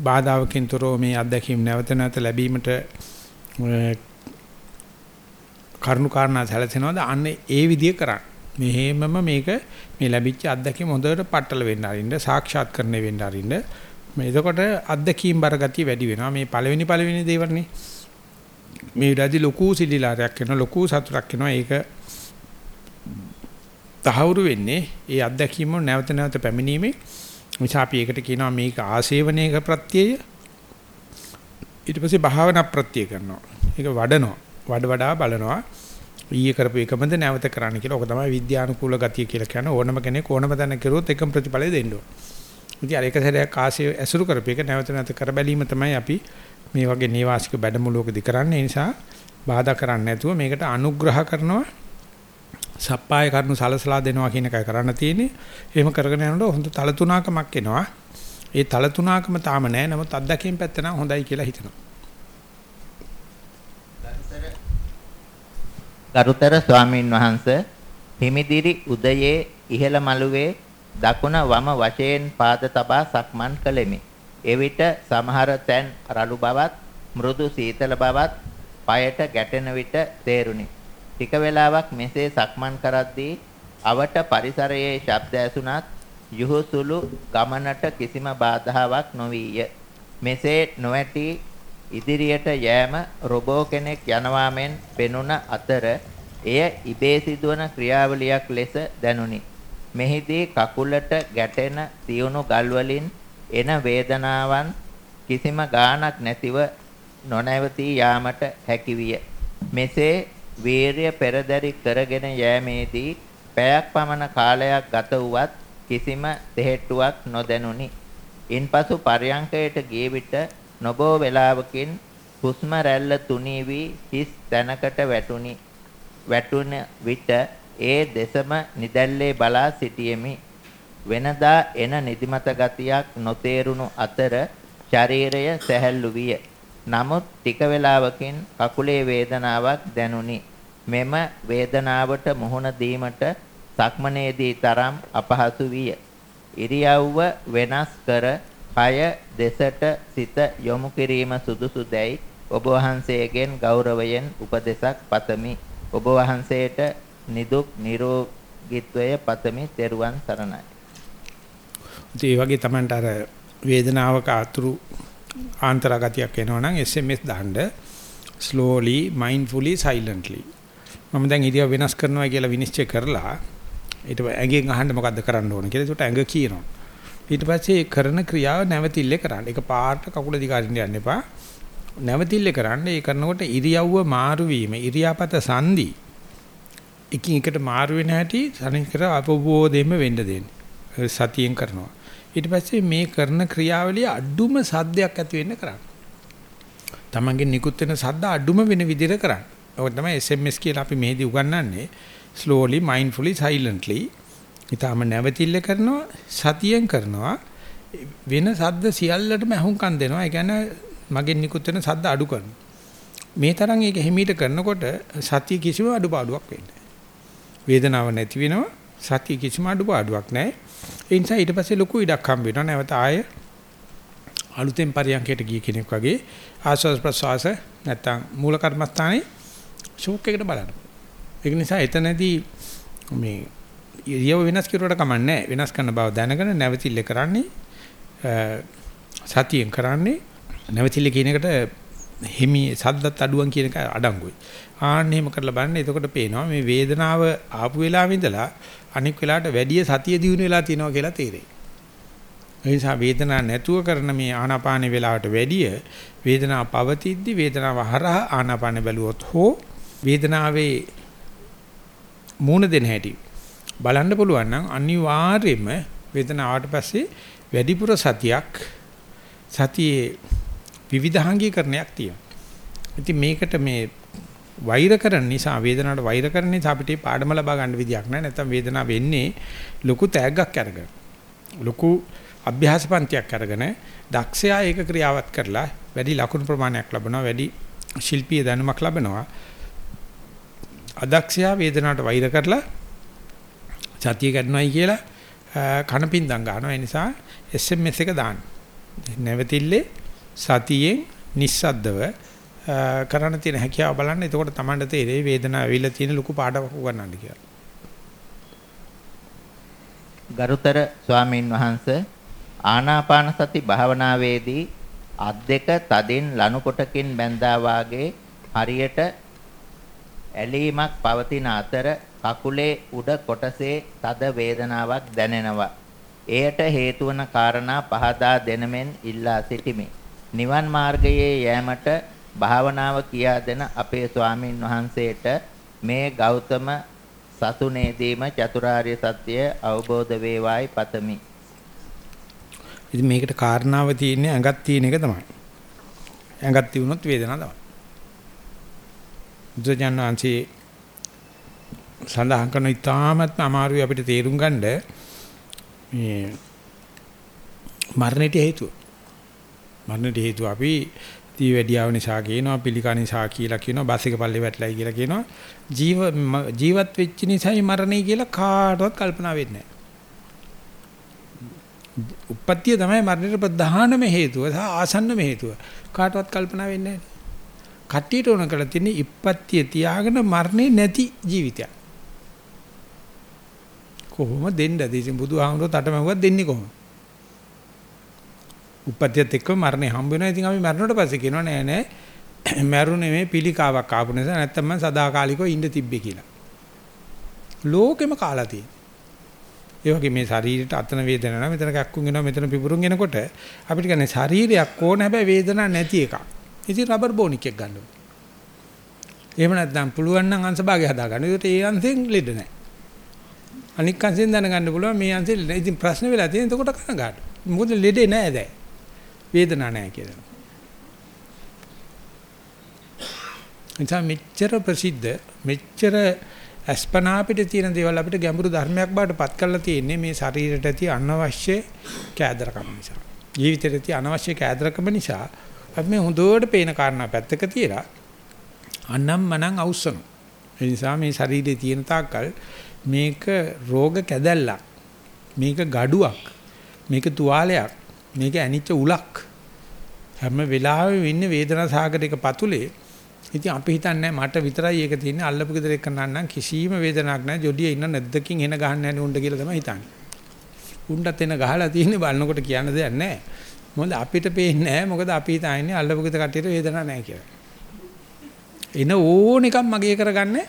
බාධාවකින් තොරව මේ අත්දැකීම් නැවත නැවත ලැබීමට කරුණු කාරණා සැලසෙනවද? අන්න ඒ විදිය කරන්න. මෙහෙමම මේක මේ ලැබිච්ච අත්දැකීම හොඳට පట్టල වෙන්න අරින්න සාක්ෂාත් කරන්න වෙන්න අරින්න මේ එතකොට අත්දැකීම් බර ගතිය වැඩි වෙනවා. මේ පළවෙනි පළවෙනි දේවල්නේ. මේ විදිහදී ලොකු සිලිලාරයක් වෙනවා ලොකු සතුටක් වෙනවා ඒක තහවුරු වෙන්නේ ඒ අත්දැකීම නැවත නැවත පැමිණීමේ නිසා අපි ඒකට කියනවා මේක ආසේවනයක ප්‍රත්‍යය. ඊට පස්සේ භාවනා ප්‍රත්‍ය කරනවා. ඒක වඩනවා වඩ වඩා බලනවා ඊයේ කරපු එකමද නැවත කරන්න කියලා. ඔක තමයි විද්‍යානුකූල ගතිය කියලා කියන්නේ ඕනම කෙනෙක් ඕනම තැන කරුවොත් එකම ප්‍රතිඵලය දෙන්න ඕන. ඉතින් අර එක සැරයක් ආසිය ඇසුරු කරපු එක නැවත නැවත කර බැලීම තමයි අපි මේ වගේ නේවාසික බඩමුලුවකදී කරන්නේ. ඒ නිසා බාධා කරන්නේ නැතුව මේකට අනුග්‍රහ කරනවා සප්පාය කරනු සලසලා දෙනවා කියන එකයි කරන්න තියෙන්නේ. එහෙම කරගෙන යනකොට හොඳ තල තුනකමක් එනවා. ඒ තල තුනකම තාම නැහැ. නමුත් අත්දැකීම් පැත්ත නම් හොඳයි කියලා හිතනවා. ගරුතර ස්වාමින් වහන්සේ හිමිදිරි උදයේ ඉහළ මළුවේ දකුණ වම වශයෙන් පාද තබා සක්මන් කළෙමි. එවිට සමහර තැන් රළු බවත් මෘදු සීතල බවත් পায়ට ගැටෙන විට තේරුණි. ටික වේලාවක් මෙසේ සක්මන් කරද්දී අවට පරිසරයේ ශබ්ද ඇසුණත් යහුසුළු ගමනට කිසිම බාධාවක් නොවිය. මෙසේ නොඇටි ඉදිරියට යෑම රොබෝ කෙනෙක් යනවා මෙන් පෙනුන අතර එය ඉබේ සිදුවන ක්‍රියාවලියක් ලෙස දැනුනි. මෙහිදී කකුලට ගැටෙන තියුණු ගල් වලින් එන වේදනාවන් කිසිම ගාණක් නැතිව නොනැවතී යාමට හැකිවිය. මෙසේ වීරිය පෙරදරි කරගෙන යෑමේදී පැයක් පමණ කාලයක් ගත වුවත් කිසිම දෙහෙට්ටුවක් නොදැනුනි. ඉන්පසු පර්යංකයට ගිය විට නොබෝ වේලාවකින් හුස්ම රැල්ල තුනී වී හිස් තැනකට වැටුනි. වැටුන විට ඒ දෙසම නිදැල්ලේ බලා සිටියෙමි. වෙනදා එන නිදිමත ගතියක් නොතේරුණු අතර ශරීරය සැහැල්ලු විය. නමුත් ටික වේලාවකින් කකුලේ වේදනාවක් දැනුනි. මෙම වේදනාවට මුහුණ දීමට සක්මනේදී තරම් අපහසු විය. ඉරියව්ව වෙනස් කර කය දෙසට සිත යොමු කිරීම සුදුසුදැයි ඔබ වහන්සේගෙන් ගෞරවයෙන් උපදෙසක් පතමි. ඔබ වහන්සේට නිදුක් නිරෝගීත්වය පතමි. ත්වන් සරණයි. ඒ වගේ Tamanට අර වේදනාවක අතුරු ආන්තරගතියක් එනවා නම් SMS දාන්න slowly mindfully silently මම දැන් ඉරියව් වෙනස් කරනවා කියලා විනිශ්චය කරලා ඊට ඇඟෙන් අහන්න මොකද්ද කරන්න ඕන කියලා ඒකට ඇඟ කියනවා ඊට පස්සේ කරන ක්‍රියාව නැවතිල්ලේ කරන්න. ඒක පාට කකුල දිගාරින්න යන්න එපා. නැවතිල්ලේ කරන්න. ඒ කරනකොට ඉරියව්ව මාරු වීම, ඉරියාපත සංදි එකින් එකට මාරු වෙන හැටි සනිකර අපබෝධයෙන්ම වෙන්න දෙන්න. සතියෙන් කරනවා. ඊට පස්සේ මේ කරන ක්‍රියාවලිය අඩුම සද්දයක් ඇති වෙන්න කරන්න. තමන්ගේ නිකුත් වෙන සද්ද අඩුම වෙන විදිහට කරන්න. ඔක තමයි SMS කියලා අපි මෙහෙදි උගන්වන්නේ. slowly mindfully silently ඊටම නැවතිල්ල කරනවා සතියෙන් කරනවා වෙන සද්ද සියල්ලටම අහුම්කම් දෙනවා. ඒ කියන්නේ මගෙන් නිකුත් වෙන සද්ද අඩු කරනවා. මේ තරම් ඒක හිමීට කරනකොට සතිය කිසිම අඩුපාඩුවක් වෙන්නේ වේදනාව නැති වෙනවා. සතිය කිසිම අඩුපාඩුවක් නැහැ. ඒ නිසා ඊට පස්සේ ලොකු ඉඩක් හම්බ වෙනවා. නැවත ආය අලුතෙන් පරියන්කයට ගිය කෙනෙක් වගේ ආස්වාද ප්‍රසවාස නැත්තම් මූල කර්මස්ථානේ ෂෝක් එකට බලන්න. ඒක නිසා එතනදී මේ ඉරියව වෙනස් කරුවට කමන්නේ වෙනස් කරන බව දැනගෙන නැවතිල්ල කරන්නේ සතියෙන් කරන්නේ නැවතිල්ල කියන එකට හිමි සද්දත් අඩුවන් කියන එක අඩංගුයි. ආන්න එහෙම කරලා බලන්න එතකොට පේනවා මේ වේදනාව ආපු වෙලාවෙ ඉඳලා අනික් වෙලාවට වැඩි සතිය දිනු වෙලා තියෙනවා කියලා තේරෙයි. ඒ නිසා වේදනාවක් නැතුව කරන මේ ආනාපාන වේලාවට වැඩිය වේදනාව පවතිද්දි වේදනාව හරහා ආනාපාන බැලුවොත් හෝ වේදනාවේ මූණ දෙන හැටි බලන්න පුළුවන් නම් අනිවාර්යයෙන්ම වේදනාවට පස්සේ වැඩිපුර සතියක් සතියේ විවිධාංගීකරණයක් තියෙනවා. ඉතින් මේකට මේ වෛර කරන නිසා වේදනාවට වෛර කරන නිසා අපිට පාඩම ලබා ගන්න විදියක් නැහැ. නැත්නම් වේදනාව වෙන්නේ ලොකු තෑග්ගක් අරගෙන. ලොකු අභ්‍යාස පන්තියක් අරගෙන දක්ෂයා ඒක ක්‍රියාවත් කරලා වැඩි ලකුණු ප්‍රමාණයක් ලබනවා. වැඩි ශිල්පීය දැනුමක් ලබනවා. අදක්ෂයා වේදනාවට වෛර කරලා සතිය ගන්නවයි කියලා කනපින්දම් ගන්නවා. ඒ නිසා SMS එක දාන්න. නැවතිල්ලේ සතියෙන් නිස්සද්දව කරන්න තියෙන හැකියාව බලන්න. එතකොට Tamanට තේරෙයි වේදනාව ඇවිල්ලා තියෙන ලොකු පාඩමක් උගන්නන්න කියලා. ගරුතර ස්වාමින් වහන්සේ ආනාපාන සති භාවනාවේදී අත් දෙක තදින් ලනු කොටකින් බැඳා වාගේ හරියට ඇලීමක් පවතින අතර කකුලේ උඩ කොටසේ තද වේදනාවක් දැනෙනවා. එයට හේතු වන කාරණා පහදා දෙනමෙන් ඉල්ලා සිටිමි. නිවන් මාර්ගයේ යෑමට භාවනාව කියා දෙන අපේ ස්වාමින් වහන්සේට මේ ගෞතම සසුනේදීම චතුරාර්ය සත්‍ය අවබෝධ වේවායි පතමි. ඉතින් මේකට කාරණාව තියෙන්නේ ඇඟක් තියෙන එක තමයි. ඇඟක් තිබුණොත් වේදනාව තමයි. බුදුජානනාංශී සඳහන් කරන ඉතාමත්ම අමාරුයි අපිට තේරුම් ගන්න මේ මරණයට හේතුව. මරණයට හේතුව අපි දී වැඩියාව නිසා කියනවා පිළිකා නිසා කියලා කියනවා බස් එක පල්ලේ වැටලයි කියලා කියනවා ජීව ජීවත් වෙච්ච නිසායි මරණය කියලා කාටවත් කල්පනා වෙන්නේ නැහැ. උප්පත්තිය තමයි මරණයට ප්‍රධානම හේතුව සහ ආසන්නම හේතුව. කාටවත් කල්පනා වෙන්නේ නැහැ. කට්ටියට ඕන කරලා තියෙන්නේ ඉප්පත්තිය තියාගෙන මරණේ නැති ජීවිතයක්. කොහොම දෙන්නද ඉතින් බුදුහාමුදුරුවෝ තටමැව්වත් දෙන්නේ කොහොමද? උපත්යත් එක්ක මරණය හම්බ වෙනවා. ඉතින් අපි මරණයට පස්සේ කියනවා නෑ නෑ මරුනේ මේ පිළිකාවක් ආපු නිසා නැත්තම් මම සදාකාලිකව ඉඳ තිබ්බේ කියලා. ලෝකෙම කාලා තියෙනවා. ඒ වගේ මේ ශරීරයට අතන වේදනාවක් මෙතන කැක්කුම් එනවා මෙතන පිපුරුම් එනකොට අපිට කියන්නේ ශරීරයක් ඕන හැබැයි වේදනාවක් නැති එකක්. ඉතින් රබර් බෝනික් එක ගන්න ඕනේ. එහෙම නැත්නම් පුළුවන් නම් අංශභාගය හදා ගන්න. ඒකට ඒ අංශෙන් ලෙඩ නැහැ. අනික් අංශෙන් දැනගන්න පුළුවන් මේ අංශෙ ඉතින් ප්‍රශ්න වෙලා තියෙන එතකොට කනගාටු. මොකද ලෙඩේ නැහැ දැන්. වේදනාවක් නැහැ කියලා. එතන මෙච්චර ප්‍රසිද්ධ මෙච්චර අස්පනා අපිට තියෙන දේවල් අපිට ගැඹුරු ධර්මයක් බවට පත් කරලා තියෙන්නේ මේ ශරීරයට ඇති අනවශ්‍ය කෑදරකම නිසා. ජීවිතයට ඇති අනවශ්‍ය කෑදරකම නිසා අපි මේ හොඳට පේන කාරණා පැත්තක තියලා අනම් මනම් අවුස්සන. ඒ නිසා මේ ශරීරයේ තියෙන තාක්කල් මේක රෝග කැදැල්ලක්. මේක gaduwak. මේක තුවාලයක්. මේක ඇනිච්ච උලක්. හැම වෙලාවෙම ඉන්නේ වේදනා සාගරයක පතුලේ. ඉතින් අපි හිතන්නේ මට විතරයි ඒක තියෙන්නේ. අල්ලපු ගෙදර එක්ක නන්නම් කිසිම වේදනාවක් නැහැ. ජොඩිය ඉන්න නැද්දකින් එන ගහන්න යන්නේ උණ්ඩ කියලා තමයි හිතන්නේ. උණ්ඩත් එන ගහලා තියෙන්නේ බලනකොට කියන්න දෙයක් නැහැ. මොකද අපිට පේන්නේ නැහැ. මොකද අපි හිතන්නේ අල්ලපු ගෙදර කට්ටියට වේදනාවක් නැහැ කියලා. එන ඕන එකක් මගේ කරගන්නේ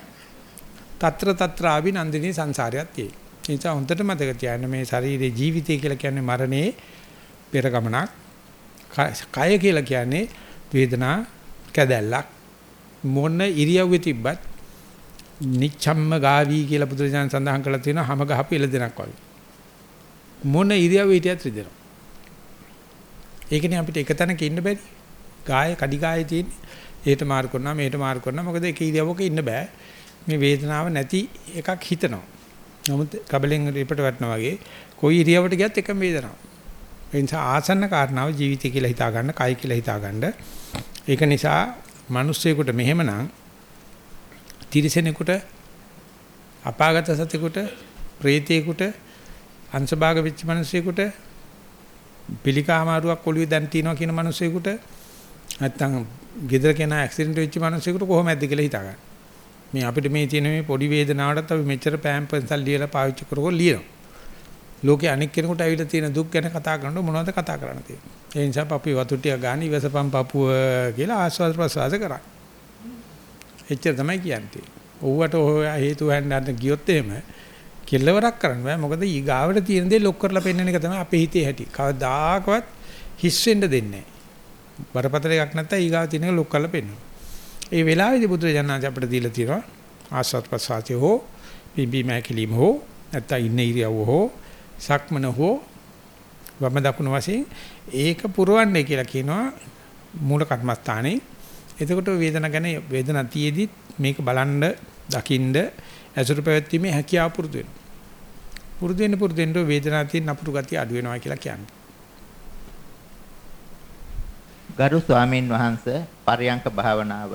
తත්‍ර తත්‍ර ආවිනන්දිනී සංසාරයක් තියෙයි ඒ නිසා හොඳට මතක තියාගන්න මේ ශරීරයේ ජීවිතය කියලා කියන්නේ මරණේ පෙර ගමනක් කය කියලා කියන්නේ වේදනා කැදැල්ලක්. මොන ඉරියව්වේ තිබ්බත් නිච්ඡම්ම ගාවි කියලා බුදුරජාණන් සඳහන් කරලා තියෙනවා හැම ගහපු එළදෙනක් වගේ. මොන ඉරියව්වේ හිටියත් රිදෙනවා. ඒකනේ අපිට එක තැනක ඉන්න බැරි. ගාය කඩි ගායේ තියෙන්නේ. ඒට මාරු කරනවා මේට මාරු කරනවා. මොකද එක ඉරියව්වක ඉන්න බෑ. මේ වේදනාව නැති එකක් හිතනවා නමුත් කබලෙන් රිපට වටනවා වගේ කොයි ඉරියව්වට ගියත් එකම වේදනාවක් ඒ නිසා ආසන්න කාරණාව ජීවිතය කියලා හිතා ගන්න, කයි කියලා හිතා ගන්න. ඒක නිසා මිනිස්සෙකුට මෙහෙමනම් තිරිසනෙකුට අපාගත සතෙකුට, ප්‍රේතයෙකුට, අංශභාග වෙච්ච මිනිසෙකුට පිළිකාමාරුවක් ඔළුවේ දැන් තියනවා කියන මිනිසෙකුට නැත්තම් ගෙදර කෙනා ඇක්සිඩන්ට් වෙච්ච මිනිසෙකුට කොහොමද කියලා හිතා ගන්න. මේ අපිට මේ තියෙන මේ පොඩි වේදනාවටත් අපි මෙච්චර පෑම්පන්සල් ලියලා පාවිච්චි කරකෝ ලියනවා. ලෝකේ අනෙක් කෙනෙකුට ඇවිල්ලා තියෙන දුක් ගැන කතා කරනකොට මොනවද කතා කරන්න තියෙන්නේ. ඒ නිසා අපි වතු ටික ගන්න ඉවසපම් පපුව කියලා ආස්වාද ප්‍රසවාස කරා. එච්චර තමයි කියන්නේ. ඔව්වට ඔය හේතු හොයන්න ගියොත් එහෙම කෙල්ලවරක් කරන්න බෑ. මොකද ඊගාවට තියෙන දේ ලොක් කරලා පෙන්වන එක තමයි අපේ හිතේ හැටි. කවදාකවත් හිස් වෙන්න දෙන්නේ නැහැ. බරපතල එකක් නැත්නම් ඊගාව තියෙන එක ලොක් කරලා පෙන්වනවා. ඒ වෙලාවේදී බුදුරජාණන් අපිට දීලා තියෙනවා ආස්වාද ප්‍රසආතය හෝ බිබි මෑකිලිම හෝ නැත්නම් ඉන්න ඉරියව්ව හෝ සක්මන හෝ වම දකුණු වශයෙන් ඒක පුරවන්නේ කියලා කියනවා මූල කර්මස්ථානේ. එතකොට වේදන ගැන වේදනා තියේදී මේක බලන්න දකින්න ඇසුරු පැවැත්ීමේ හැකියාව පුරුදු වෙනවා. පුරුදු වෙන පුරුදු වෙන වේදනාව තියෙන අපුරු ගතිය අඩු වෙනවා කියලා කියන්නේ. ගරු ස්වාමින් වහන්සේ පරයන්ක භාවනාව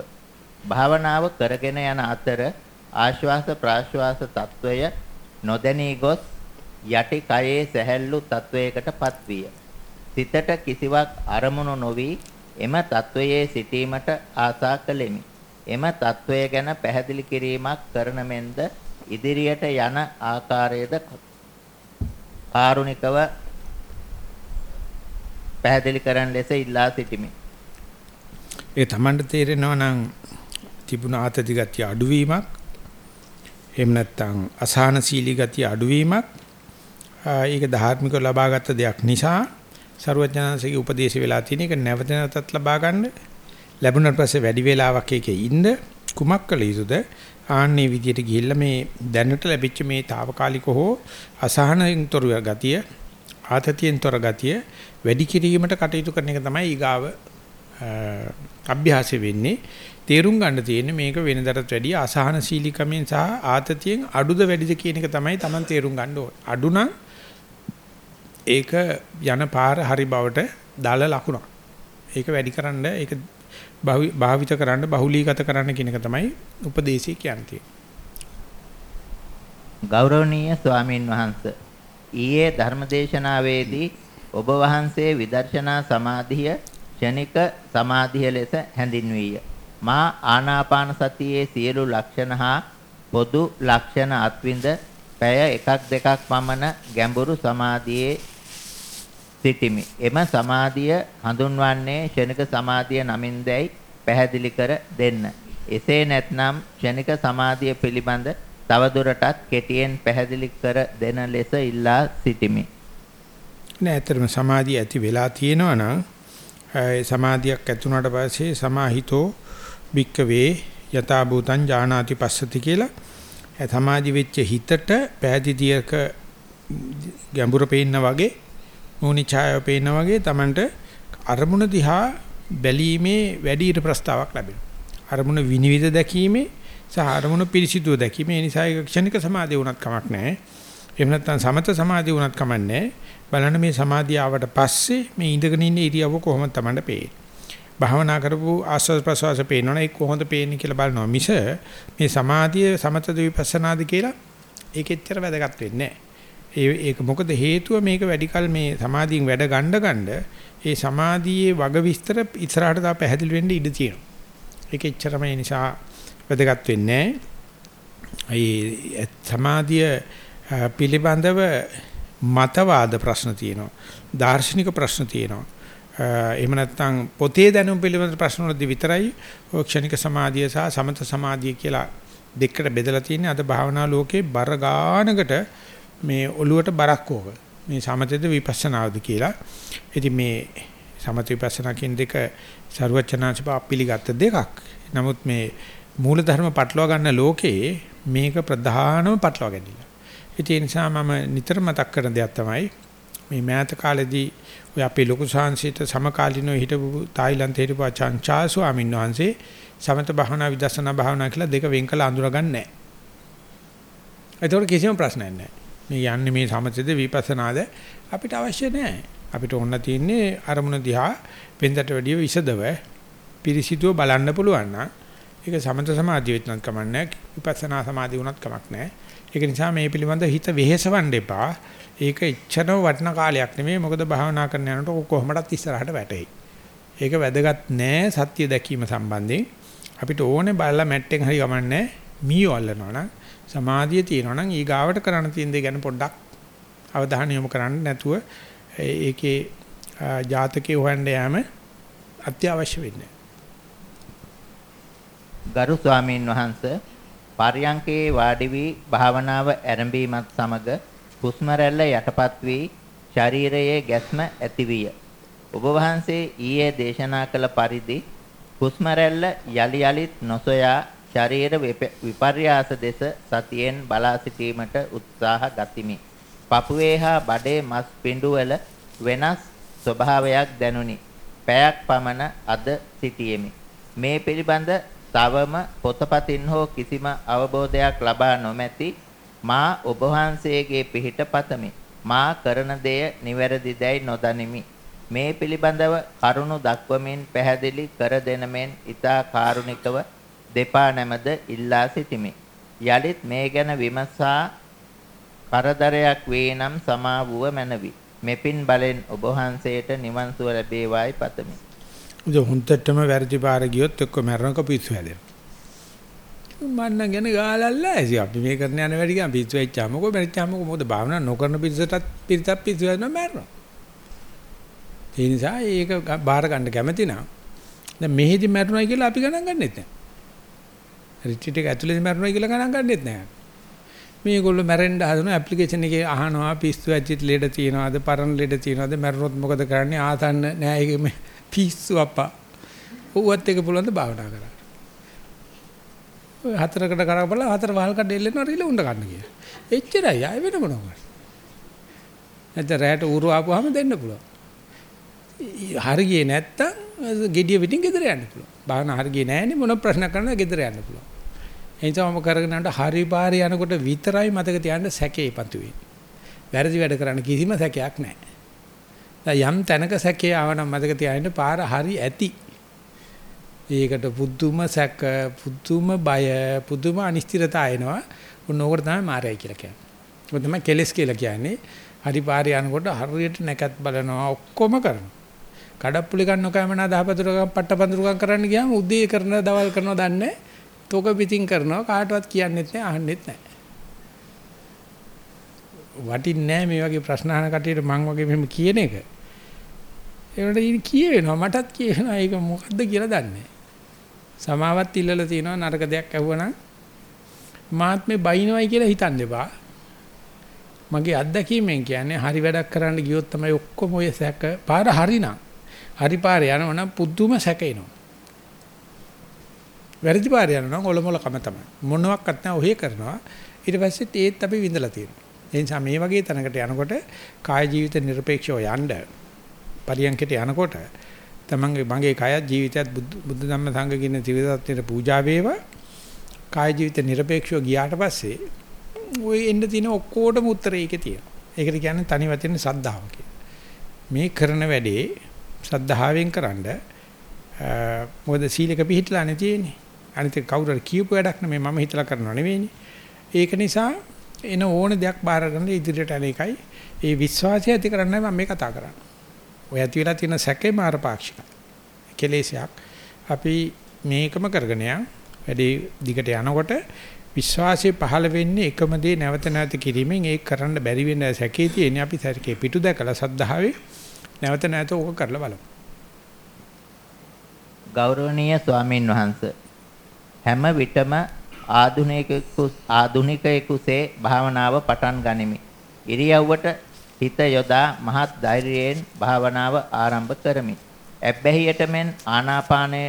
භාවනාව කරගෙන යන අතර ආශ්වාස ප්‍රාශ්වාස తত্ত্বය නොදැනී ගොස් යටි කයේ සැහැල්ලු తত্ত্বයකට පත්විය. සිතට කිසිවක් අරමුණු නොවි එම తত্ত্বයේ සිටීමට ආසා කළෙමි. එම తত্ত্বය ගැන පැහැදිලි කිරීමක් කරන මෙන්ද ඉදිරියට යන ආකාරයේද කාරුණිකව පැහැදිලි කරන ලෙස ඉල්ලා සිටිමි. ඒ තමන්ට තේරෙනවා නම් තිබුණ ආතති ගතිය අඩුවීමක්. එහෙම නැත්නම් අසහනශීලී ගතිය අඩුවීමක්. ඒක ධාර්මිකව ලබාගත් දෙයක් නිසා ਸਰුවඥාන්සේගේ උපදේශ වෙලා තියෙන එක නැවත නැවතත් ලබා ගන්න. ලැබුණාට පස්සේ වැඩි වේලාවක් ඒකේ ඉන්න කුමක් කළ යුතුද? ආන්නේ විදියට ගිහිල්ලා මේ දැනට ලැබිච්ච මේ తాවකාලික හෝ අසහනෙන් තොර ගතිය ආතතියෙන් තොර ගතිය වැඩි කිරීමට කටයුතු කරන එක තමයි ඊගාව අභ්‍යාසෙ වෙන්නේ. තේරුම් ගන්න තියෙන්නේ මේක වෙනදටත් වැඩිය අසහනශීලීකමෙන් සහ ආතතියෙන් අඩුද වැඩිද කියන එක තමයි Taman තේරුම් ගන්න ඕනේ. අඩු නම් ඒක යන පාර හරි බවට දාල ලකුණක්. ඒක වැඩිකරන්න ඒක භාවිත කරන්න බහුලීගත කරන්න කියන එක තමයි උපදේශය කියන්නේ. ගෞරවනීය ස්වාමින් වහන්සේ ඊයේ ධර්මදේශනාවේදී ඔබ වහන්සේ විදර්ශනා සමාධිය ක්ෂණික සමාධිය ලෙස හැඳින්වීය. මා ආනාපාන සතියේ සියලු ලක්ෂණ හා පොදු ලක්ෂණ අත්විඳ පැය එකක් දෙකක් පමණ ගැඹුරු සමාධියේ සිටිමි. එම සමාධිය හඳුන්වන්නේ ක්ෂණික සමාධිය නමින් දැයි පැහැදිලි කර දෙන්න. එසේ නැත්නම් ක්ෂණික සමාධිය පිළිබඳ තවදුරටත් කෙටියෙන් පැහැදිලි කර දෙන ලෙස ඉල්ලා සිටිමි. නෑ, ඇත්තටම සමාධිය ඇති වෙලා තියෙනවා නම් සමාධියක් ඇතුණාට පස්සේ සමාහිතෝ භික්කවේ යථා භූතං ඥානාති පස්සති කියලා සමාධි වෙච්ච හිතට පැහැදිලියක ගැඹුර පේන්න වගේ මූණි ඡායාව පේන්න වගේ Tamanට අරමුණ දිහා බැලීමේ වැඩි ඊට ප්‍රස්තාවක් ලැබෙනවා. අරමුණ විනිවිද දැකීමේ සහ අරමුණ පිරිසිදුව දැකීමේ නිසා ඒක ක්ෂණික සමාධිය වුණත් කමක් නැහැ. එහෙම නැත්නම් සමත සමාධිය වුණත් කමක් නැහැ. බලන්න මේ සමාධිය ආවට පස්සේ මේ ඉඳගෙන ඉන්න ඉරියව්ව කොහොමද Tamanට පේන්නේ. භාවනා කරපු ආස්වාද ප්‍රසවාස පේනවනේ ඒක කොහොමද පේන්නේ කියලා බලනවා මිස මේ සමාධිය සමතද විපස්සනාද කියලා ඒක එච්චර වැදගත් වෙන්නේ නැහැ. ඒක මොකද හේතුව මේක වැඩිකල් මේ සමාධියෙන් වැඩ ගන්න ගන්න ඒ සමාධියේ වග විස්තර ඉස්සරහට තව පැහැදිලි වෙන්න ඉඩ තියෙනවා. ඒක එච්චරම ඒ නිසා වැදගත් වෙන්නේ නැහැ. සමාධිය පිළිබඳව මතවාද ප්‍රශ්න තියෙනවා. දාර්ශනික ප්‍රශ්න තියෙනවා. එහෙම නැත්නම් පොතේ දැනුම් පිළිබඳ ප්‍රශ්න වලදී විතරයි ඔය ක්ෂණික සමාධිය සහ සමත සමාධිය කියලා දෙකට බෙදලා තියෙන්නේ. අද භාවනා ලෝකේ බර ගානකට මේ ඔළුවට බරක් ඕක. මේ සමතේද විපස්සනාද කියලා. ඉතින් මේ සමත විපස්සනා කියන දෙක ਸਰවචනාංශප අපිලිගත් දෙකක්. නමුත් මේ මූල ධර්ම පටලවා ගන්න ලෝකේ මේක ප්‍රධානම පටලවා ගැනීම. ඒ නිසා මම නිතර මතක් කරන දෙයක් තමයි මේ මෑත කාලෙදී ඔය අපේ ලොකු ශාන්සිත සමකාලීනව හිටපු තායිලන්තේ හිටපු අචාන්චා ස්වාමීන් වහන්සේ සමත භාවනා විදර්ශනා භාවනා කියලා දෙක වෙන් කළ අඳුරගන්නේ නැහැ. ඒතකොට කිසිම ප්‍රශ්නයක් නැහැ. මේ යන්නේ මේ සමතේද විපස්සනාද අපිට අවශ්‍ය නැහැ. අපිට ඕන තියෙන්නේ අරමුණ දිහා වෙන්දට වැඩිය විසදව පිරිසිදුව බලන්න පුළුවන් නම් ඒක සමත සමාධිය වෙන්නත් කමක් නැහැ. විපස්සනා සමාධිය වුණත් කමක් නැහැ. ඒක නිසා මේ පිළිබඳ හිත වෙහෙසවන්න එපා. ඒක එච්චරම වටින කාලයක් නෙමෙයි මොකද භාවනා කරන යනකොට කොහොමඩත් ඉස්සරහට වැටෙයි. ඒක වැදගත් නෑ සත්‍ය දැකීම සම්බන්ධයෙන්. අපිට ඕනේ බලලා මැට්ටෙන් හරි ගමන්නේ මීයෝ අල්ලනවා නම් සමාධිය තියෙනවා නම් ඊගාවට කරන්න තියෙන දේ ගැන පොඩ්ඩක් අවධානය යොමු කරන්න නැතුව ඒකේ ජාතකේ හොයන්න යෑම අත්‍යවශ්‍ය වෙන්නේ. ගරු ස්වාමීන් වහන්ස පර්යංකේ වාඩි වී භාවනාව ආරම්භීමත් සමග හුස්ම රැල්ල යටපත් වී ශරීරයේ ගැස්ම ඇතිවිය. ඔබ වහන්සේ ඊයේ දේශනා කළ පරිදි හුස්ම රැල්ල යලි යලිත් නොසොයා ශරීර විපර්යාස දෙස සතියෙන් බලා සිටීමට උත්සාහ ගතිමි. පපුවේ හා බඩේ මස් පිඬුවල වෙනස් ස්වභාවයක් දැනුනි. පැයක් පමණ අද සිටියෙමි. මේ පිළිබඳ තවම පොතපතින් හෝ කිසිම අවබෝධයක් ලබා නොමැති මා ඔබ වහන්සේගේ පිහිට පතමි. මා කරන දෙය නිවැරදි දැයි නොදනිමි. මේ පිළිබඳව කරුණු දක්වමින් පැහැදිලි කර දෙන මෙන් ඊතා කාරුණිකව දෙපා නැමද ඉල්ලා සිටිමි. යලිත් මේ ගැන විමසා කරදරයක් වේ නම් සමා වූ මැනවි. මෙපින් බලෙන් ඔබ වහන්සේට නිවන් සුව ලැබේවායි පතමි. උද හුන්ටටම වැරදි පාර ගියොත් එක්ක මරණක පිස්සු හැදෙනවා. මන්න ගැන ගාලල්ලා ඇසි අපි මේ කරන යන වැඩි ගියාම පිස්සු වෙච්චාම මොකෝ මැරිච්චාම මොකෝ මොකද භාවනා නොකරන පිස්සටත් පිරිතක් පිස්සු වෙනවා මැරෙනවා. ඒ නිසා ඒක බාර ගන්න කැමති නම් දැන් මෙහෙදි මැරුණයි කියලා අපි ගණන් ගන්නෙත් නැහැ. රිට්‍රීට් එක ඇතුලේ මැරුණයි කියලා ගණන් ගන්නෙත් නැහැ. මේගොල්ලෝ මැරෙන්න හදන ඇප්ලිකේෂන් එකේ අහනවා පිස්සු ඇච්චිත් ලෙඩ තියනවාද පරණ ලෙඩ තියනවාද මැරුණොත් මොකද කරන්නේ ආතන්න නෑ ඒක පිස්සු අප්පා. ඌවත් එක පුළුවන් ද භාවනා කරන්න. ඔය හතරකට කරකබලා හතර වහල් කඩ එල්ලෙනවා රිල උණ්ඩ ගන්න කියලා. එච්චරයි ආයෙ වෙන මොනවා. නැත්නම් රැයට ඌරු ආපුවාම දෙන්න පුළුවන්. හරියේ නැත්තම් gediya පිටින් ගෙදර යන්න පුළුවන්. භාවනා හරියේ නැහැනේ මොන ප්‍රශ්න කරනද ගෙදර යන්න පුළුවන්. එනිසා මම කරගෙන යනකොට හරි පාරේ යනකොට විතරයි මතක තියාගන්න සැකේ පතු වෙන්නේ. වැරදි වැඩ කරන්න කිසිම සැකයක් නැහැ. දැන් යම් තැනක සැකේ ආවනම් මතක තියාගන්න පාර හරි ඇති. ඒකට පුදුම සැක, පුදුම බය, පුදුම අනිශ්චිතතාව එනවා. උන් ඕකට තමයි මායයි කියලා කියන්නේ. ඔය තමයි කෙලස් කියලා කියන්නේ. හරි පාරේ යනකොට හරියට නැකත් බලනවා ඔක්කොම කරනවා. කඩප්පුලි ගන්න කැමනා දහපතුරකම් පට්ටපඳුරකම් කරන්න ගියාම උදේ කරන දවල් කරනවා දන්නේ තොක පිටින් කරනවා කාටවත් කියන්නෙත් නැහැ අහන්නෙත් නැහැ වටින්නේ නැහැ මේ වගේ ප්‍රශ්න අහන කටියට මං වගේ මෙහෙම කියන එක ඒකට ඉතින් කියවෙනවා මටත් කියවෙනවා ඒක මොකද්ද කියලා දන්නේ සමාවත් ඉල්ලලා තියෙනවා නරක දෙයක් ඇහුවනම් මාත් මේ බයිනවයි කියලා හිතන්න එපා. මගේ අත්දැකීමෙන් කියන්නේ හරි වැඩක් කරන්න ගියොත් තමයි ඔක්කොම ඔය සැක පාර හරිනම්. හරි පාර යනවනම් පුදුම සැක එනවා. වැරදි පාර යනවනම් ඔලොමොල කම තමයි. මොනවත් නැහැ ඔහේ කරනවා. ඊට පස්සෙත් ඒත් අපි විඳලා තියෙනවා. ඒ නිසා මේ වගේ තැනකට යනකොට කාය ජීවිත নিরপেক্ষව යන්න පරියන්කට යනකොට තමන්ගේ මගේ කය ජීවිතයත් බුද්ධ ධම්ම සංඝ කියන ත්‍රිවිධත්වයට පූජා වේවා. කාය ජීවිත নিরপেক্ষව ගියාට පස්සේ ওই එන්න තියෙන ඔක්කොටම උත්තරය ඒකේ තියෙනවා. ඒකට කියන්නේ තනි වතින් සද්ධාව මේ කරන වැඩේ සද්ධාවෙන් කරන්ඩ මොකද සීලක පිළිහිట్లా නැතිනේ. අනිත් කවුරු හරි කියපු වැඩක් නෙමෙයි මම හිතලා කරනව නෙවෙයිනේ. ඒක නිසා එන ඕන දෙයක් බාර ගන්න ඉදිරියට යන එකයි ඒ විශ්වාසය ඇති කරන්නයි මම මේ කතා කරන්නේ. ඔය ඇති වෙලා තියෙන සැකේ මාර පාක්ෂික. කෙලෙසයක් අපි මේකම කරගෙන යන වැඩි දිගට යනකොට විශ්වාසය පහළ වෙන්නේ එකම දේ නැවත නැවත කිරීමෙන් ඒක කරන්න බැරි වෙන සැකේ තියෙන්නේ අපි සැකේ පිටු දැකලා සද්ධාවේ නැවත නැවත ඕක කරලා බලමු. ගෞරවනීය ස්වාමින් වහන්සේ හැම විටම ආධුනිකයෙකු ආධුනිකයෙකුසේ භාවනාව පටන් ගනිමි. ඉරියව්වට හිත යොදා මහත් ධෛර්යයෙන් භාවනාව ආරම්භ කරමි. ඇබ්බැහියට මෙන් ආනාපානය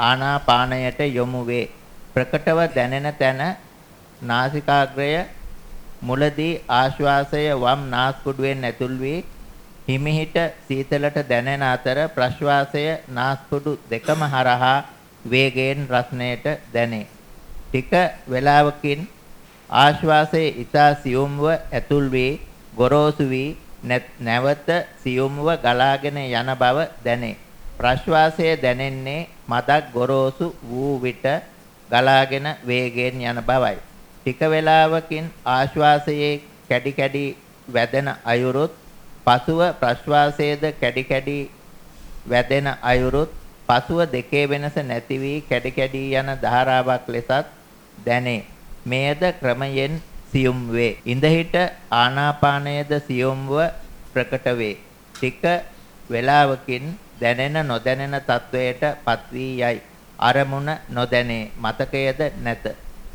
ආනාපානයට යොමු වේ. ප්‍රකටව දැනෙන තැන නාසිකාග්‍රය මුලදී ආශ්වාසය වම් නාස්පුඩුවෙන් ඇතුල් වී හිමිහිට සීතලට දැනෙන අතර ප්‍රශ්වාසය නාස්පුඩු දෙකම හරහා වේගයෙන් රස්නයට දැනේ. ටික වේලාවකින් ආශ්වාසයේ ඊතා සියුම්ව ඇතුල් වී ගොරෝසු වී නැවත සියුම්ව ගලාගෙන යන බව දැනේ. ප්‍රශ්වාසය දැනෙන්නේ මදක් ගොරෝසු වූ විට ගලාගෙන වේගයෙන් යන බවයි. ටික වේලාවකින් ආශ්වාසයේ කැඩි කැඩි වැදෙන අයුරුත් පසුව ප්‍රශ්වාසයේද කැඩි කැඩි වැදෙන අයුරුත් පසුව දෙකේ වෙනස නැති වී කැඩි කැඩි යන ධාරාවක් ලෙසත් දැනේ. මෙයද ක්‍රමයෙන් සියුම් වේ. ඉඳහිට ආනාපානයද සියුම්ව ප්‍රකට වේ. ටික වේලාවකින් දැනෙන නොදැනෙන තත්වයට පත්වී යයි. අරමුණ නොදැනේ. මතකයේද නැත.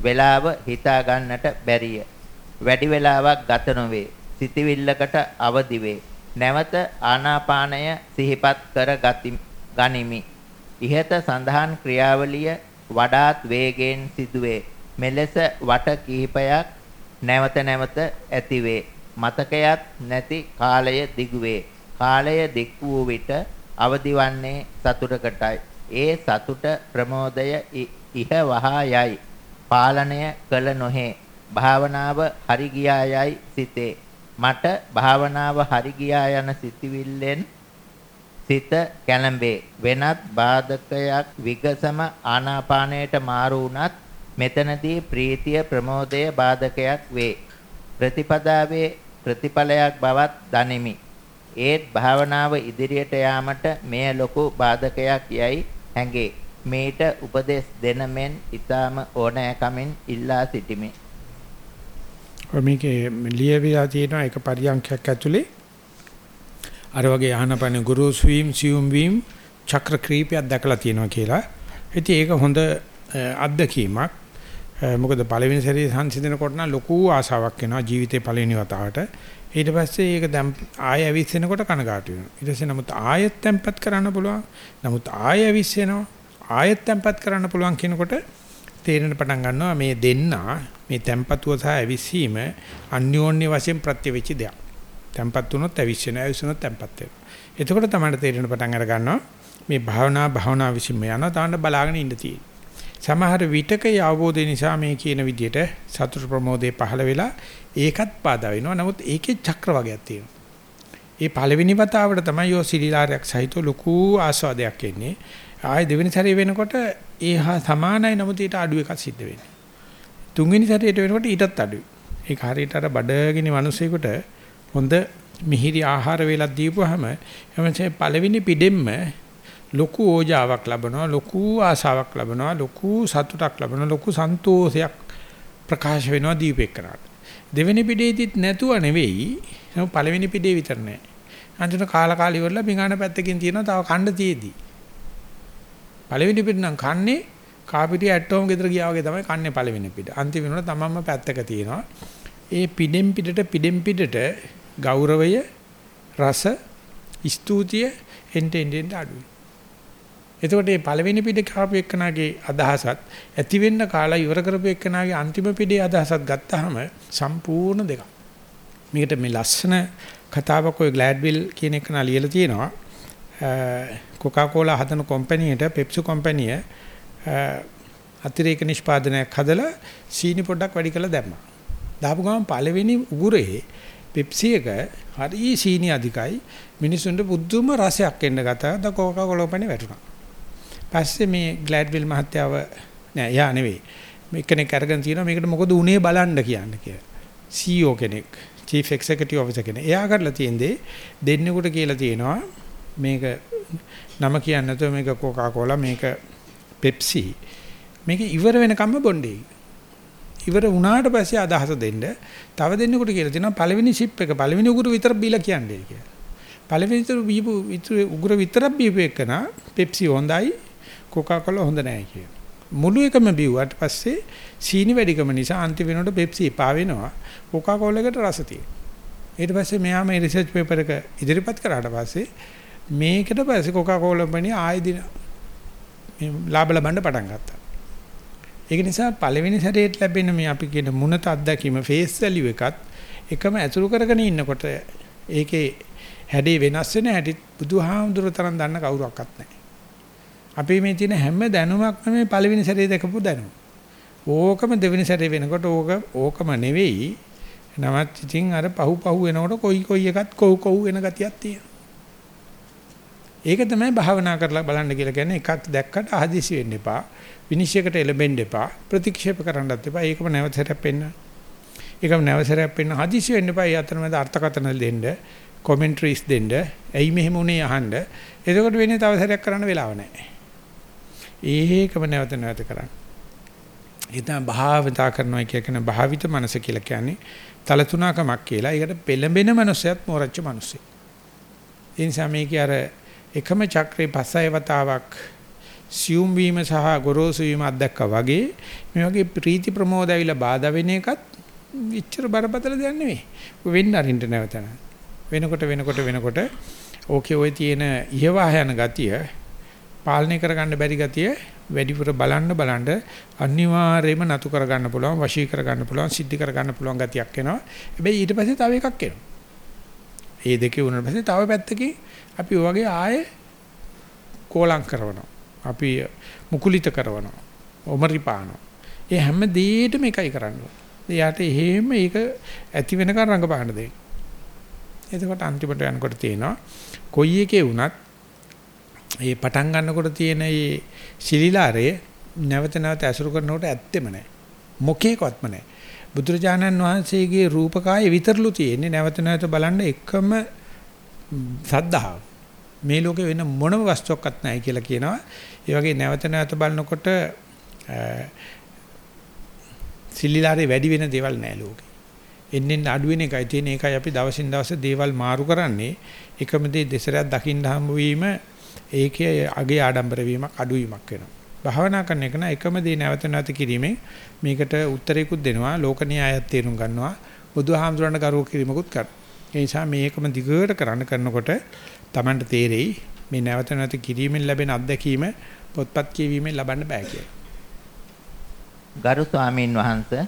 වේලාව හිතා ගන්නට බැරිය. වැඩි වේලාවක් ගත නොවේ. සිතවිල්ලකට අවදි වේ. නැවත ආනාපානය සිහිපත් කර ගනිමි. ඉහත සඳහන් ක්‍රියාවලිය වඩාත් වේගයෙන් සිදුවේ. මෙලෙස වට කිහිපයක් නැවත නැවත ඇතිවේ. මතකයක් නැති කාලය දිගුවේ. කාලය දික් වූ විට අවදිවන්නේ සතුටකටයි. ඒ සතුට ප්‍රමෝදය ඉහ වහා යයි. පාලනය කළ නොහේ. භාවනාව හරි ගියා යයි සිතේ. මට භාවනාව හරි ගියා යන සිතවිල්ලෙන් සිත කැළඹේ. වෙනත් බාධකයක් විගසම ආනාපානයට මාරු වුණත් මෙතනදී ප්‍රීතිය ප්‍රමෝදය බාධකයක් වේ. ප්‍රතිපදාවේ ප්‍රතිඵලයක් බවත් දනිමි. ඒත් භාවනාව ඉදිරියට යාමට මෙය ලොකු බාධකයක් යයි හැඟේ. මේට උපදෙස් දෙන මෙන් ඊටාම ඕනෑකමින් ඉල්ලා සිටිමි. මේකේ ලියවිලා තියෙන එක පරියන්ඛයක් ඇතුලේ අර වගේ ආහනපන ගුරු ස්වීම් සියුම් වීම් චක්‍ර ක්‍රීපයක් දැකලා තියෙනවා කියලා. ඉතින් ඒක හොඳ අත්දැකීමක්. මොකද පළවෙනි සැරේ සංසිඳනකොට නම් ලොකු ආසාවක් එනවා ජීවිතේ පළවෙනි වතාවට. ඊට පස්සේ ඒක දැන් ආය ඇවිස්සෙනකොට කනගාටු වෙනවා. ඊට පස්සේ නමුත් ආයෙත් තැම්පත් කරන්න පුළුවන්. නමුත් ආය ඇවිස්සෙනවා. ආයෙත් තැම්පත් කරන්න පුළුවන් කියනකොට තේරෙන පටන් ගන්නවා මේ දෙන්නා මේ තැම්පතුව සහ ඇවිස්සීම අන්‍යෝන්‍ය වශයෙන් ප්‍රත්‍යවෙච්ච දෙයක්. තැම්පත් වුණොත් ඇවිස්සෙන ඇවිස්සුනොත් තැම්පත් වෙනවා. එතකොට තමයි තේරෙන පටන් අර ගන්නවා මේ භාවනා භාවනා විසින්ම යනවා තාන්න බලාගෙන ඉන්න තියෙන්නේ. සමහර විටක අවබෝධය නිසා මේ කියන විදිහට සතුට ප්‍රමෝදේ පහළ වෙලා ඒකත් පාදා වෙනවා. නමුත් ඒකේ චක්‍ර වගේක් තියෙනවා. ඒ පළවෙනි වතාවට තමයි යෝ සිලිලාරයක් සහිත ලොකු ආස්වාදයක් එන්නේ. ආයේ දෙවෙනි සැරේ වෙනකොට ඒ හා සමානයි නමුත් ඊට අඩු එකක් සිද්ධ වෙන්නේ. තුන්වෙනි සැරේට වෙනකොට ඊටත් අඩුයි. ඒක හරියට අර බඩගිනි මිනිසෙකුට හොඳ මිහිරි ආහාර වේලක් දීපුවාම එමන්සේ පළවෙනි පිටෙම්ම ලොකු ඕජාවක් ලබනවා ලොකු ආසාවක් ලබනවා ලොකු සතුටක් ලබනවා ලොකු සන්තෝෂයක් ප්‍රකාශ වෙනවා දීපේකරට දෙවෙනි පිටේදිත් නැතුව නෙවෙයි නම පළවෙනි පිටේ විතර නෑ අන්තිම කාලා කාලි ඉවරලා පිඟාන පැත්තකින් තියෙනවා තව කණ්ඩ තියේදී පළවෙනි පිට නම් කන්නේ කාපිටිය ඇට්ටෝම ගෙදර ගියා වගේ තමයි කන්නේ පළවෙනි පිට. අන්තිම වෙනකොට තමන්ම පැත්තක තියෙනවා. ඒ පිඩෙන් පිටට පිඩෙන් පිටට ගෞරවය රස ස්තුතිය එන්ට එන්ට අඩුයි. එතකොට මේ පළවෙනි පිට කාපු එක්කනාගේ අදහසත් ඇති වෙන්න කාලා ඉවර කරපු එක්කනාගේ අන්තිම පිටේ අදහසත් ගත්තාම සම්පූර්ණ දෙකක්. මේකට මේ ලස්සන කතාවක් ඔය ග්ලෑඩ්විල් කියන එක නා ලියලා තියෙනවා. කොකාකෝලා හදන කම්පැනියට පෙප්සි කම්පැනිය අතිරේක නිෂ්පාදනයක් හදලා සීනි පොඩ්ඩක් වැඩි කරලා දැම්මා. දාපු ගමන් පළවෙනි උගුරේ පෙප්සි එක හරි සීනි අධිකයි මිනිසුන්ට පුදුම රසයක් එන්න ගත්තා. ද කොකාකෝලා කම්පැනි වැටුණා. පස්සේ මේ ග්ලෑඩ්විල් මහත්තයාව නෑ යා නෙවෙයි. මේ කෙනෙක් අරගෙන තියෙනවා මේකට මොකද උනේ බලන්න කියන්නේ කියලා. CEO කෙනෙක්, Chief Executive Officer කෙනෙක්. එයා කරලා තියෙන්නේ දෙන්නෙකුට කියලා තියෙනවා මේක නම කියන්නේ නැතුව මේක කොකාකෝලා මේක පෙප්සි මේක ඉවර වෙනකම්ම බොණ්ඩේ. ඉවර වුණාට පස්සේ අදහස දෙන්න තව දෙන්නෙකුට කියලා දෙනවා පළවෙනි ෂිප් එක පළවෙනි උගුර විතර බීලා කියන්නේ කියලා. පළවෙනි උගුර බීපු උගුර විතරක් බීපු එකන පෙප්සි හොඳයි කොකාකෝලා හොඳ නැහැ කියලා. මුළු එකම බිව්වට පස්සේ සීනි වැඩිකම නිසා අන්තිම වෙනකොට පෙප්සි එපා වෙනවා. කොකාකෝලා එකට රස තියෙනවා. ඊට පස්සේ මෙයා මේ රිසර්ච් පේපර් එක ඉදිරිපත් කරාට පස්සේ මේකට පස්සේ කොකාකෝලා කම්පැනි ආයෙ දින මේ ලාභ ලබන්න පටන් ගත්තා. ඒක නිසා පළවෙනි සැරේට ලැබෙන මේ අපි කියන මුණත අත්දැකීම ෆේස් වැලියු එකත් එකම ඇතුළු කරගෙන ඉන්නකොට ඒකේ හැඩේ වෙනස් වෙන හැටි බුදුහාමුදුර තරම් දන්න කවුරක්වත් නැහැ. අපි මේ තියෙන හැම දැනුමක්ම මේ පළවෙනි සැරේ දැකපු දැනුම. ඕකම දෙවෙනි සැරේ වෙනකොට ඕක ඕකම නෙවෙයි. නමත් ඉතින් අර පහු පහු වෙනකොට කොයි කොයි එකත් කොව් කොව් වෙන ගතියක් තියෙනවා. ඒක තමයි භාවනා කරලා බලන්න කියලා කියන්නේ එකක් දැක්කට ආදිසි වෙන්න එපා. විනිශ්චයකට එළඹෙන්න එපා. ප්‍රතික්ෂේප කරන්නත් එපා. ඒකම නැවතට පෙන්න. ඒකම නැවතට පෙන්න හදිසි වෙන්න එපා. ඒ අතරමැද අර්ථකථන දෙන්න, කොමෙන්ටරිස් දෙන්න, ඇයි මෙහෙම උනේ අහන්න. එතකොට වෙන්නේ තව සැරයක් කරන්න වෙලාව නැහැ. ඒකම නැවත නැවත කරන්න. ඒ තමයි භාවිතා කරනවා කියන භාවිත මනස කියලා කියන්නේ තලතුණකමක් කියලා. ඒකට පෙළඹෙන මනුස්සයත් මෝරච්ච මනුස්සයෙක්. ඒ නිසා මේකේ අර එකම චක්‍රේ පස්සය වතාවක් සියුම් වීම සහ ගොරෝසු වීම අත්දැක්කා වගේ මේ වගේ ප්‍රීති ප්‍රමෝද ඇවිල්ලා බාධා වෙන එකත් ඉච්චර බරපතල දෙයක් නෙවෙයි. වෙන්න අරින්න නැවතන. වෙනකොට වෙනකොට වෙනකොට ඕකේ ওই තියෙන ඉහවාහ යන ගතිය පාලනය කරගන්න බැරි ගතිය වැඩිපුර බලන්න බලන්න අනිවාර්යයෙන්ම නතු කරගන්න පුළුවන් වශී කරගන්න පුළුවන් සිද්ධි කරගන්න පුළුවන් ගතියක් එනවා. හැබැයි ඊට පස්සේ තව එකක් එනවා. මේ දෙකේ වුණාට පස්සේ තව පැත්තකින් අපි ඔයගේ ආයේ කෝලම් කරනවා. අපි මුකුලිත කරනවා. ඔමරිපානවා. ඒ හැම දෙයකම එකයි කරන්නේ. එයාට එහෙම ඒක ඇති වෙනකන් රඟපාන්න දෙන්න. එතකොට අන්තිමට යනකොට තියෙනවා කොයි එකේ වුණත් ඒ පටන් ගන්නකොට තියෙන මේ සිලිලාරය නැවත නැවත ඇසුරු කරනකොට ඇත්තෙම නැහැ. මොකේකවත්ම නැහැ. බුදුරජාණන් වහන්සේගේ රූපකාය විතරලු තියෙන්නේ නැවත නැවත බලන්න එකම සද්ධාව. මේ ලෝකේ වෙන මොනම වස්තුවක්වත් නැහැ කියලා කියනවා. ඒ වගේ නැවත නැවත බලනකොට සිලිලාරේ වැඩි වෙන දේවල් නැහැ ලෝකේ. එන්නෙන් අඩු වෙන එකයි තියෙන එකයි අපි දවසින් දවස දේවල් මාරු කරන්නේ. එකම දේ දෙසරයක් දකින්න හම්බ වීම ඒකේ අගේ ආඩම්බර වීමක් අඩු වීමක් වෙනවා. භාවනා කරන එක න එකම දේ නැවත නැවත කිරීමෙන් මේකට උත්තරයකුත් දෙනවා ලෝක න්‍යායත් තේරුම් ගන්නවා බුදුහාමුදුරන්ට ගරුව කිරීමකුත් කරනවා. ඒ නිසා මේකම දිගට කරන්න කරනකොට Tamanට තේරෙයි මේ නැවත නැවත කිරීමෙන් ලැබෙන අත්දැකීම පොත්පත් කියවීමෙන් ලබන්න බෑ කියලා. ගරු ස්වාමීන් වහන්සේ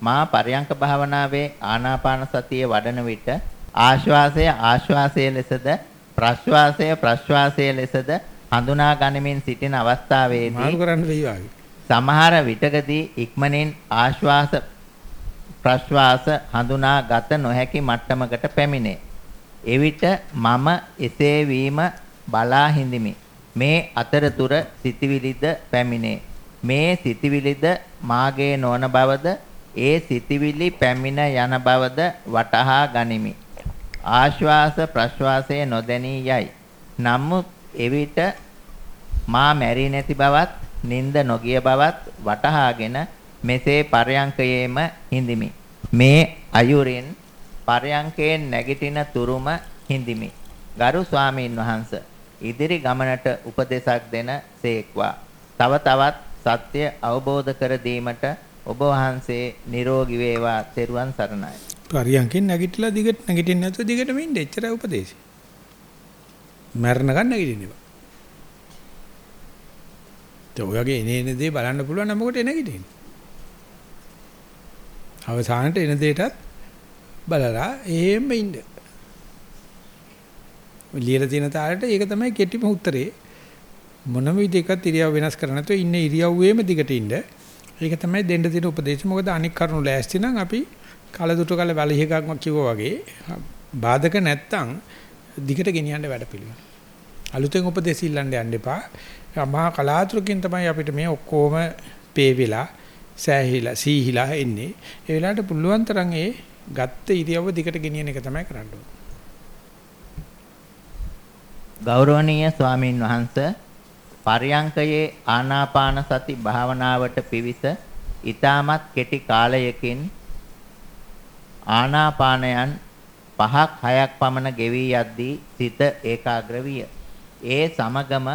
මා පරයන්ක භාවනාවේ ආනාපාන සතිය වඩන විට ආශ්වාසය ආශ්වාසය ලෙසද ප්‍රශ්වාසය ප්‍රශ්වාසය ලෙසද හඳුනා ගනිමින් සිටින අවස්ථාවේදී සමහර විටකදී ඉක්මනින් ආශ්වාස ප්‍රශ්වාස හඳුනා ගත නොහැකි මට්ටමකට පැමිණේ. එවිට මම එසේ වීම බලා හිඳිමි. මේ අතරතුර සිතවිලිද පැමිණේ. මේ සිතවිලිද මාගේ නොවන බවද ඒ සිතවිලි පැමිණ යන බවද වටහා ගනිමි. ආශ්වාස ප්‍රශ්වාසයේ නොදැනී යයි. නමුත් එවිට මා මැරී නැති බවත් නිନ୍ଦ නොගිය බවත් වටහාගෙන මෙසේ පරයන්කයේම හිඳිමි. මේ අයුරින් පරයන්කයෙන් නැගිටින තුරුම හිඳිමි. ගරු ස්වාමීන් වහන්ස ඉදිරි ගමනට උපදේශක් දෙන සේක්වා. තව තවත් සත්‍ය අවබෝධ කර දීමට ඔබ වහන්සේ නිරෝගී වේවා තෙරුවන් සරණයි. පරියන්කෙන් නැගිටලා දිගට නැගිටින්න නැතුව දිගටම ඉන්න එච්චරයි උපදේශය. මරණකම් නැගිටින්න බෑ. ඒ ඔයගේ එනේ එන දේ බලන්න පුළුවන් නම් මොකට නැගිටින්නේ? අවසානට එන දෙයටත් බලලා එහෙම ඉන්න. ලියලා තියෙන තාලෙට ඒක තමයි කෙටිම උත්තරේ. මොනම විදිහකට ඉරියව් වෙනස් කර නැතුව ඉන්න ඉරියව්වේම දිගට ඉන්න. ඒක තමයි දෙන්න තියෙන උපදේශය. මොකද අනික් කරුණු ලෑස්ති නම් අපි කලදුටු කල වැලිහකක්ම කිව්වා වගේ බාධක නැත්තම් දිගට ගෙනියන්න වැඩ පිළිවෙල. අලුතෙන් උපදේශ ඉල්ලන්න යන්න එපා. මහා කලාතුරකින් තමයි අපිට මේ ඔක්කොම පේ වෙලා සෑහිලා සීහිලා එන්නේ. ඒ වෙලාවට පුළුවන් තරම් ඒ ගත්ත ඉරියව්ව දිගට ගෙනියන එක තමයි කරන්න ඕනේ. ගෞරවනීය ස්වාමින් වහන්සේ පර්යංකයේ ආනාපාන සති භාවනාවට පිවිස ඊටමත් කෙටි කාලයකින් ආනාපානයන් පහක් හයක් පමණ ගෙවි යද්දී සිත ඒකාග්‍ර විය. ඒ සමගම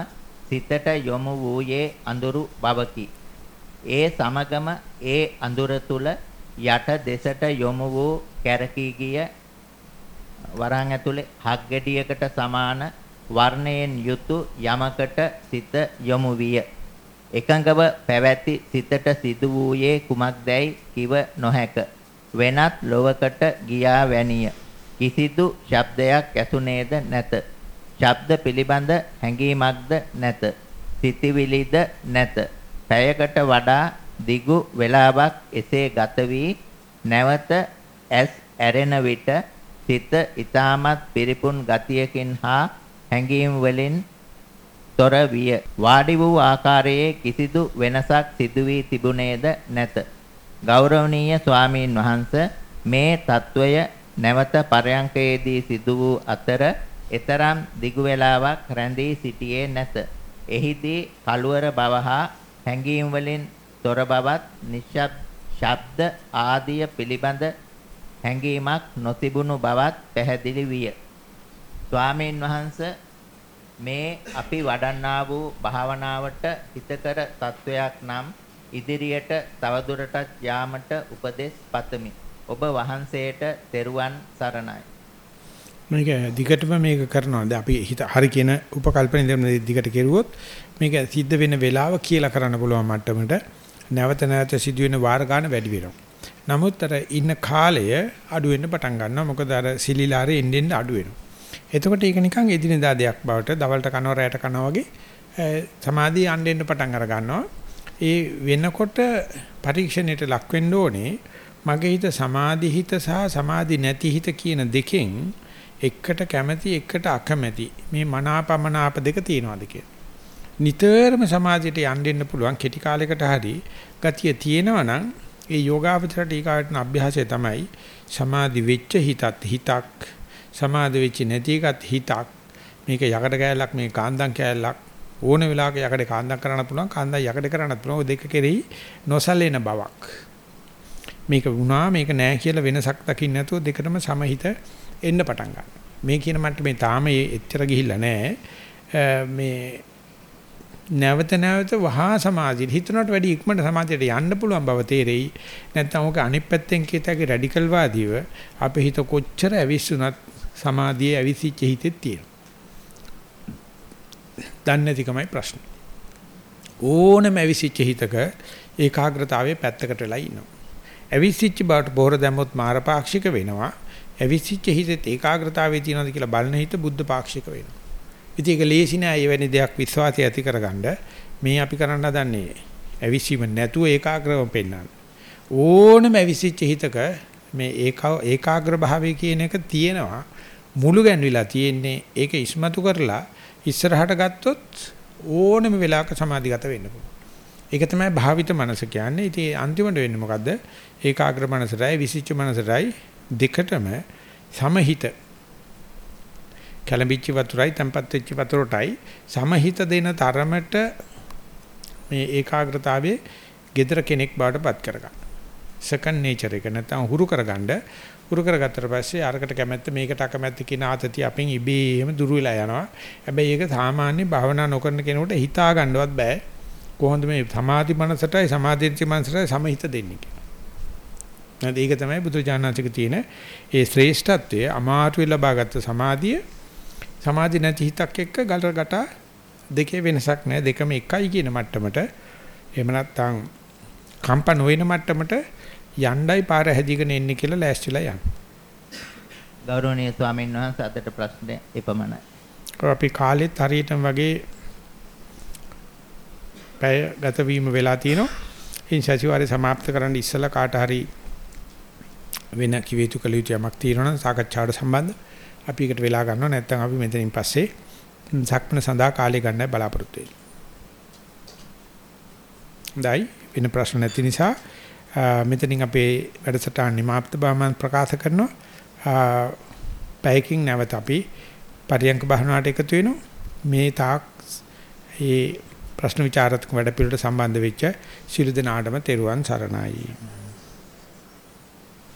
සිතට යොමු වූයේ අඳුරු බවකි. ඒ සමගම ඒ අඳුර තුල යට දෙසට යොමු වූ කැරකී ගිය වරන් ඇතුලේ හක් ගෙඩියකට සමාන වර්ණයෙන් යුතු යමකට සිත යොමු විය. එකඟව පැවැති සිතට සිදු වූයේ කුමක්දැයි කිව නොහැක. වෙනත් ලොවකට ගියා වැනිය. කිසිදු ශබ්දයක් ඇසුනේද නැත. ශබ්ද පිළිබඳ හැඟීමක්ද නැත. සිතවිලිද නැත. පැයකට වඩා දිගු වේලාවක් එසේ ගත වී නැවත ඇස් ඇරෙන විට සිත ඊටමත් පිරිපුන් ගතියකින් හා හැඟීම් වලින් තොර විය. වාඩි වූ ආකාරයේ කිසිදු වෙනසක් සිදු වී තිබුණේද නැත. ගෞරවනීය ස්වාමීන් වහන්ස මේ తত্ত্বය නැවත පරයන්කයේදී සිදු වූ අතර එතරම් දිගු වේලාවක් රැඳී සිටියේ නැත. එහිදී කලවර බව හා හැඟීම් වලින් තොර බවත් නිශ්ශබ්ද ශබ්ද ආදිය පිළිබඳ හැඟීමක් නොතිබුණු බවත් පැහැදිලි විය. ස්වාමීන් වහන්ස මේ අපි වඩන්නා වූ භාවනාවට හිතකර තත්වයක් නම් ඉදිරියට තවදුරටත් යාමට උපදෙස් පතමි. ඔබ වහන්සේට තෙරුවන් සරණයි. මේක දිගටම මේක කරනවා. දැන් අපි හිත හරි කියන උපකල්පන ඉදන් දිගට කෙරුවොත් මේක සිද්ධ වෙන වෙලාව කියලා කරන්න පුළුවන් මට්ටමට නැවත නැවත සිදුවෙන වාර ගන්න වැඩි වෙනවා. නමුත් අර ඉන්න කාලය අඩු වෙන්න පටන් ගන්නවා. මොකද අර සිලිලාරේ එන්න එන්න අඩු වෙනවා. එතකොට ඒක නිකන් එදිනෙදා දෙයක් බවට දවල්ට කනවා රැයට කනවා වගේ සමාධිය යන්න එන්න පටන් අර ගන්නවා. ඒ වෙනකොට පරීක්ෂණයට ලක් වෙන්න ඕනේ මගේ හිත සමාධි හිත සහ සමාධි නැති හිත කියන දෙකෙන් එකට කැමැති එකට අකමැති මේ මනාපමනාප දෙක තියෙනවාද කියලා. නිතරම සමාධියට යන්න දෙන්න පුළුවන් කෙටි කාලයකට හරි ගතිය තියෙනවා නම් ඒ යෝගාවචරට ඊකාටන අභ්‍යාසය තමයි සමාධි වෙච්ච හිතත් හිතක් සමාධි වෙච්ච නැති එකත් හිතක් මේක යකඩ කෑල්ලක් මේ කාන්දම් කෑල්ලක් ඕන වෙලාවක යකඩ කාන්දම් කරන්න පුළුවන් කාන්දම් යකඩ කරන්නත් පුළුවන් දෙක කෙරෙහි නොසලෙන බවක් මේක වුණා මේක නෑ කියලා වෙනසක් දකින්න නැතුව දෙකටම සමහිත එන්න පටන් ගන්නවා මේ කියන මට්ටමේ තාම එච්චර ගිහිල්ලා නෑ මේ නැවත නැවත වහා සමාධියට හිතනට වැඩි ඉක්මනට සමාධියට යන්න පුළුවන් බව තේරෙයි. නැත්නම් ඔක අනිත් පැත්තෙන් කියතගේ රැඩිකල් වාදීව අපේ හිත කොච්චර ඇවිස්සුනත් සමාධියේ ඇවිසිච්ච හිතෙත් තියෙනවා. දන්නේ නැතිකමයි ප්‍රශ්නේ. ඕනම ඇවිසිච්ච හිතක ඒකාග්‍රතාවයේ පැත්තකට වෙලා ඉන්නවා. ඇවිසිච්ච බවට බොහොර දැම්මොත් මාරපාක්ෂික වෙනවා. ඇවිසිච්ච හිතේ ඒකාග්‍රතාවයේ තියනවාද කියලා බලන හිත බුද්ධ පාක්ෂික වෙනවා. ඉතින් ඒක ලේසි නෑ එවැනි දෙයක් විශ්වාසය ඇති කරගන්න. මේ අපි කරන්න හදන්නේ ඇවිසීම නැතුව ඒකාග්‍රව පෙන්වන්න. ඕනම ඇවිසිච්ච හිතක මේ ඒකාග්‍ර භාවය කියන එක තියෙනවා. මුළු ගැන්විලා තියෙන්නේ ඒක ඉස්මතු කරලා ඉස්සරහට ගත්තොත් ඕනම වෙලාවක සමාධිගත වෙන්න පුළුවන්. ඒක තමයි භාවිත මනස කියන්නේ. ඉතින් අන්තිමට වෙන්නේ මොකද්ද? ඒකාග්‍ර මනසටයි විසිච්ච මනසටයි දෙකටම සමහිත කැළඹිච්ච වතුරයි තැම්පත් වෙච්ච වතුරටයි සමහිත දෙන තරමට මේ ඒකාග්‍රතාවයේ gedara කෙනෙක් බාටපත් කරගන්න. සෙකන්ඩ් නේචර් එක නැත්නම් හුරු කරගන්න හුරු කරගත්තට පස්සේ අරකට කැමැත්ත මේකට අකමැත්ත කියන ආතතිය අපෙන් ඉබේම දුර වෙලා යනවා. හැබැයි ඒක සාමාන්‍ය භාවනා නොකරන කෙනෙකුට හිතා ගන්නවත් බෑ. කොහොමද මේ සමාධි මනසටයි සමාධිච්ච මනසටයි සමහිත දෙන්නේ කියලා. නැත්නම් ඒක තමයි බුදුජානනාතික තියෙන ඒ ශ්‍රේෂ්ඨත්වයේ අමාරු ලබාගත් සමාධිය සමාධි නැති හිතක් එක්ක ගලකට දෙකේ වෙනසක් නැහැ දෙකම එකයි කියන මට්ටමට එහෙම නැත්නම් කම්ප නොවන මට්ටමට යණ්ඩයි පාර හැදීගෙන එන්නේ කියලා ලෑස්තිලා යන්න. ගෞරවනීය ස්වාමීන් වහන්සේ අදට ප්‍රශ්නේ එපමණයි. අපි කාලෙත් හරියටම වගේ පැය ගත වීම වෙලා තියෙනවා. ඉන් සතිವಾರේ સમાપ્ત කරන්න ඉස්සලා කාට හරි වෙන කිව යුතු කළ යුතු යමක් තියෙනවා නම් සාකච්ඡාවට සම්බන්ධ අපි එකට වෙලා ගන්නවා නැත්නම් අපි මෙතනින් පස්සේ සක්මන සඳහා කාලය ගන්නයි බලාපොරොත්තු වෙන්නේ. දැයි වෙන ප්‍රශ්න නැති නිසා මෙතනින් අපේ වැඩසටහන නිමාප්ත බවමන් ප්‍රකාශ කරනවා. පැයකින් නැවත අපි පරියංක බහනාවට එකතු වෙනවා. මේ තාක් මේ ප්‍රශ්න විචාරත්මක වැඩ පිළිවෙලට සම්බන්ධ වෙච්ච සියලු දෙනාටම තෙරුවන් සරණයි.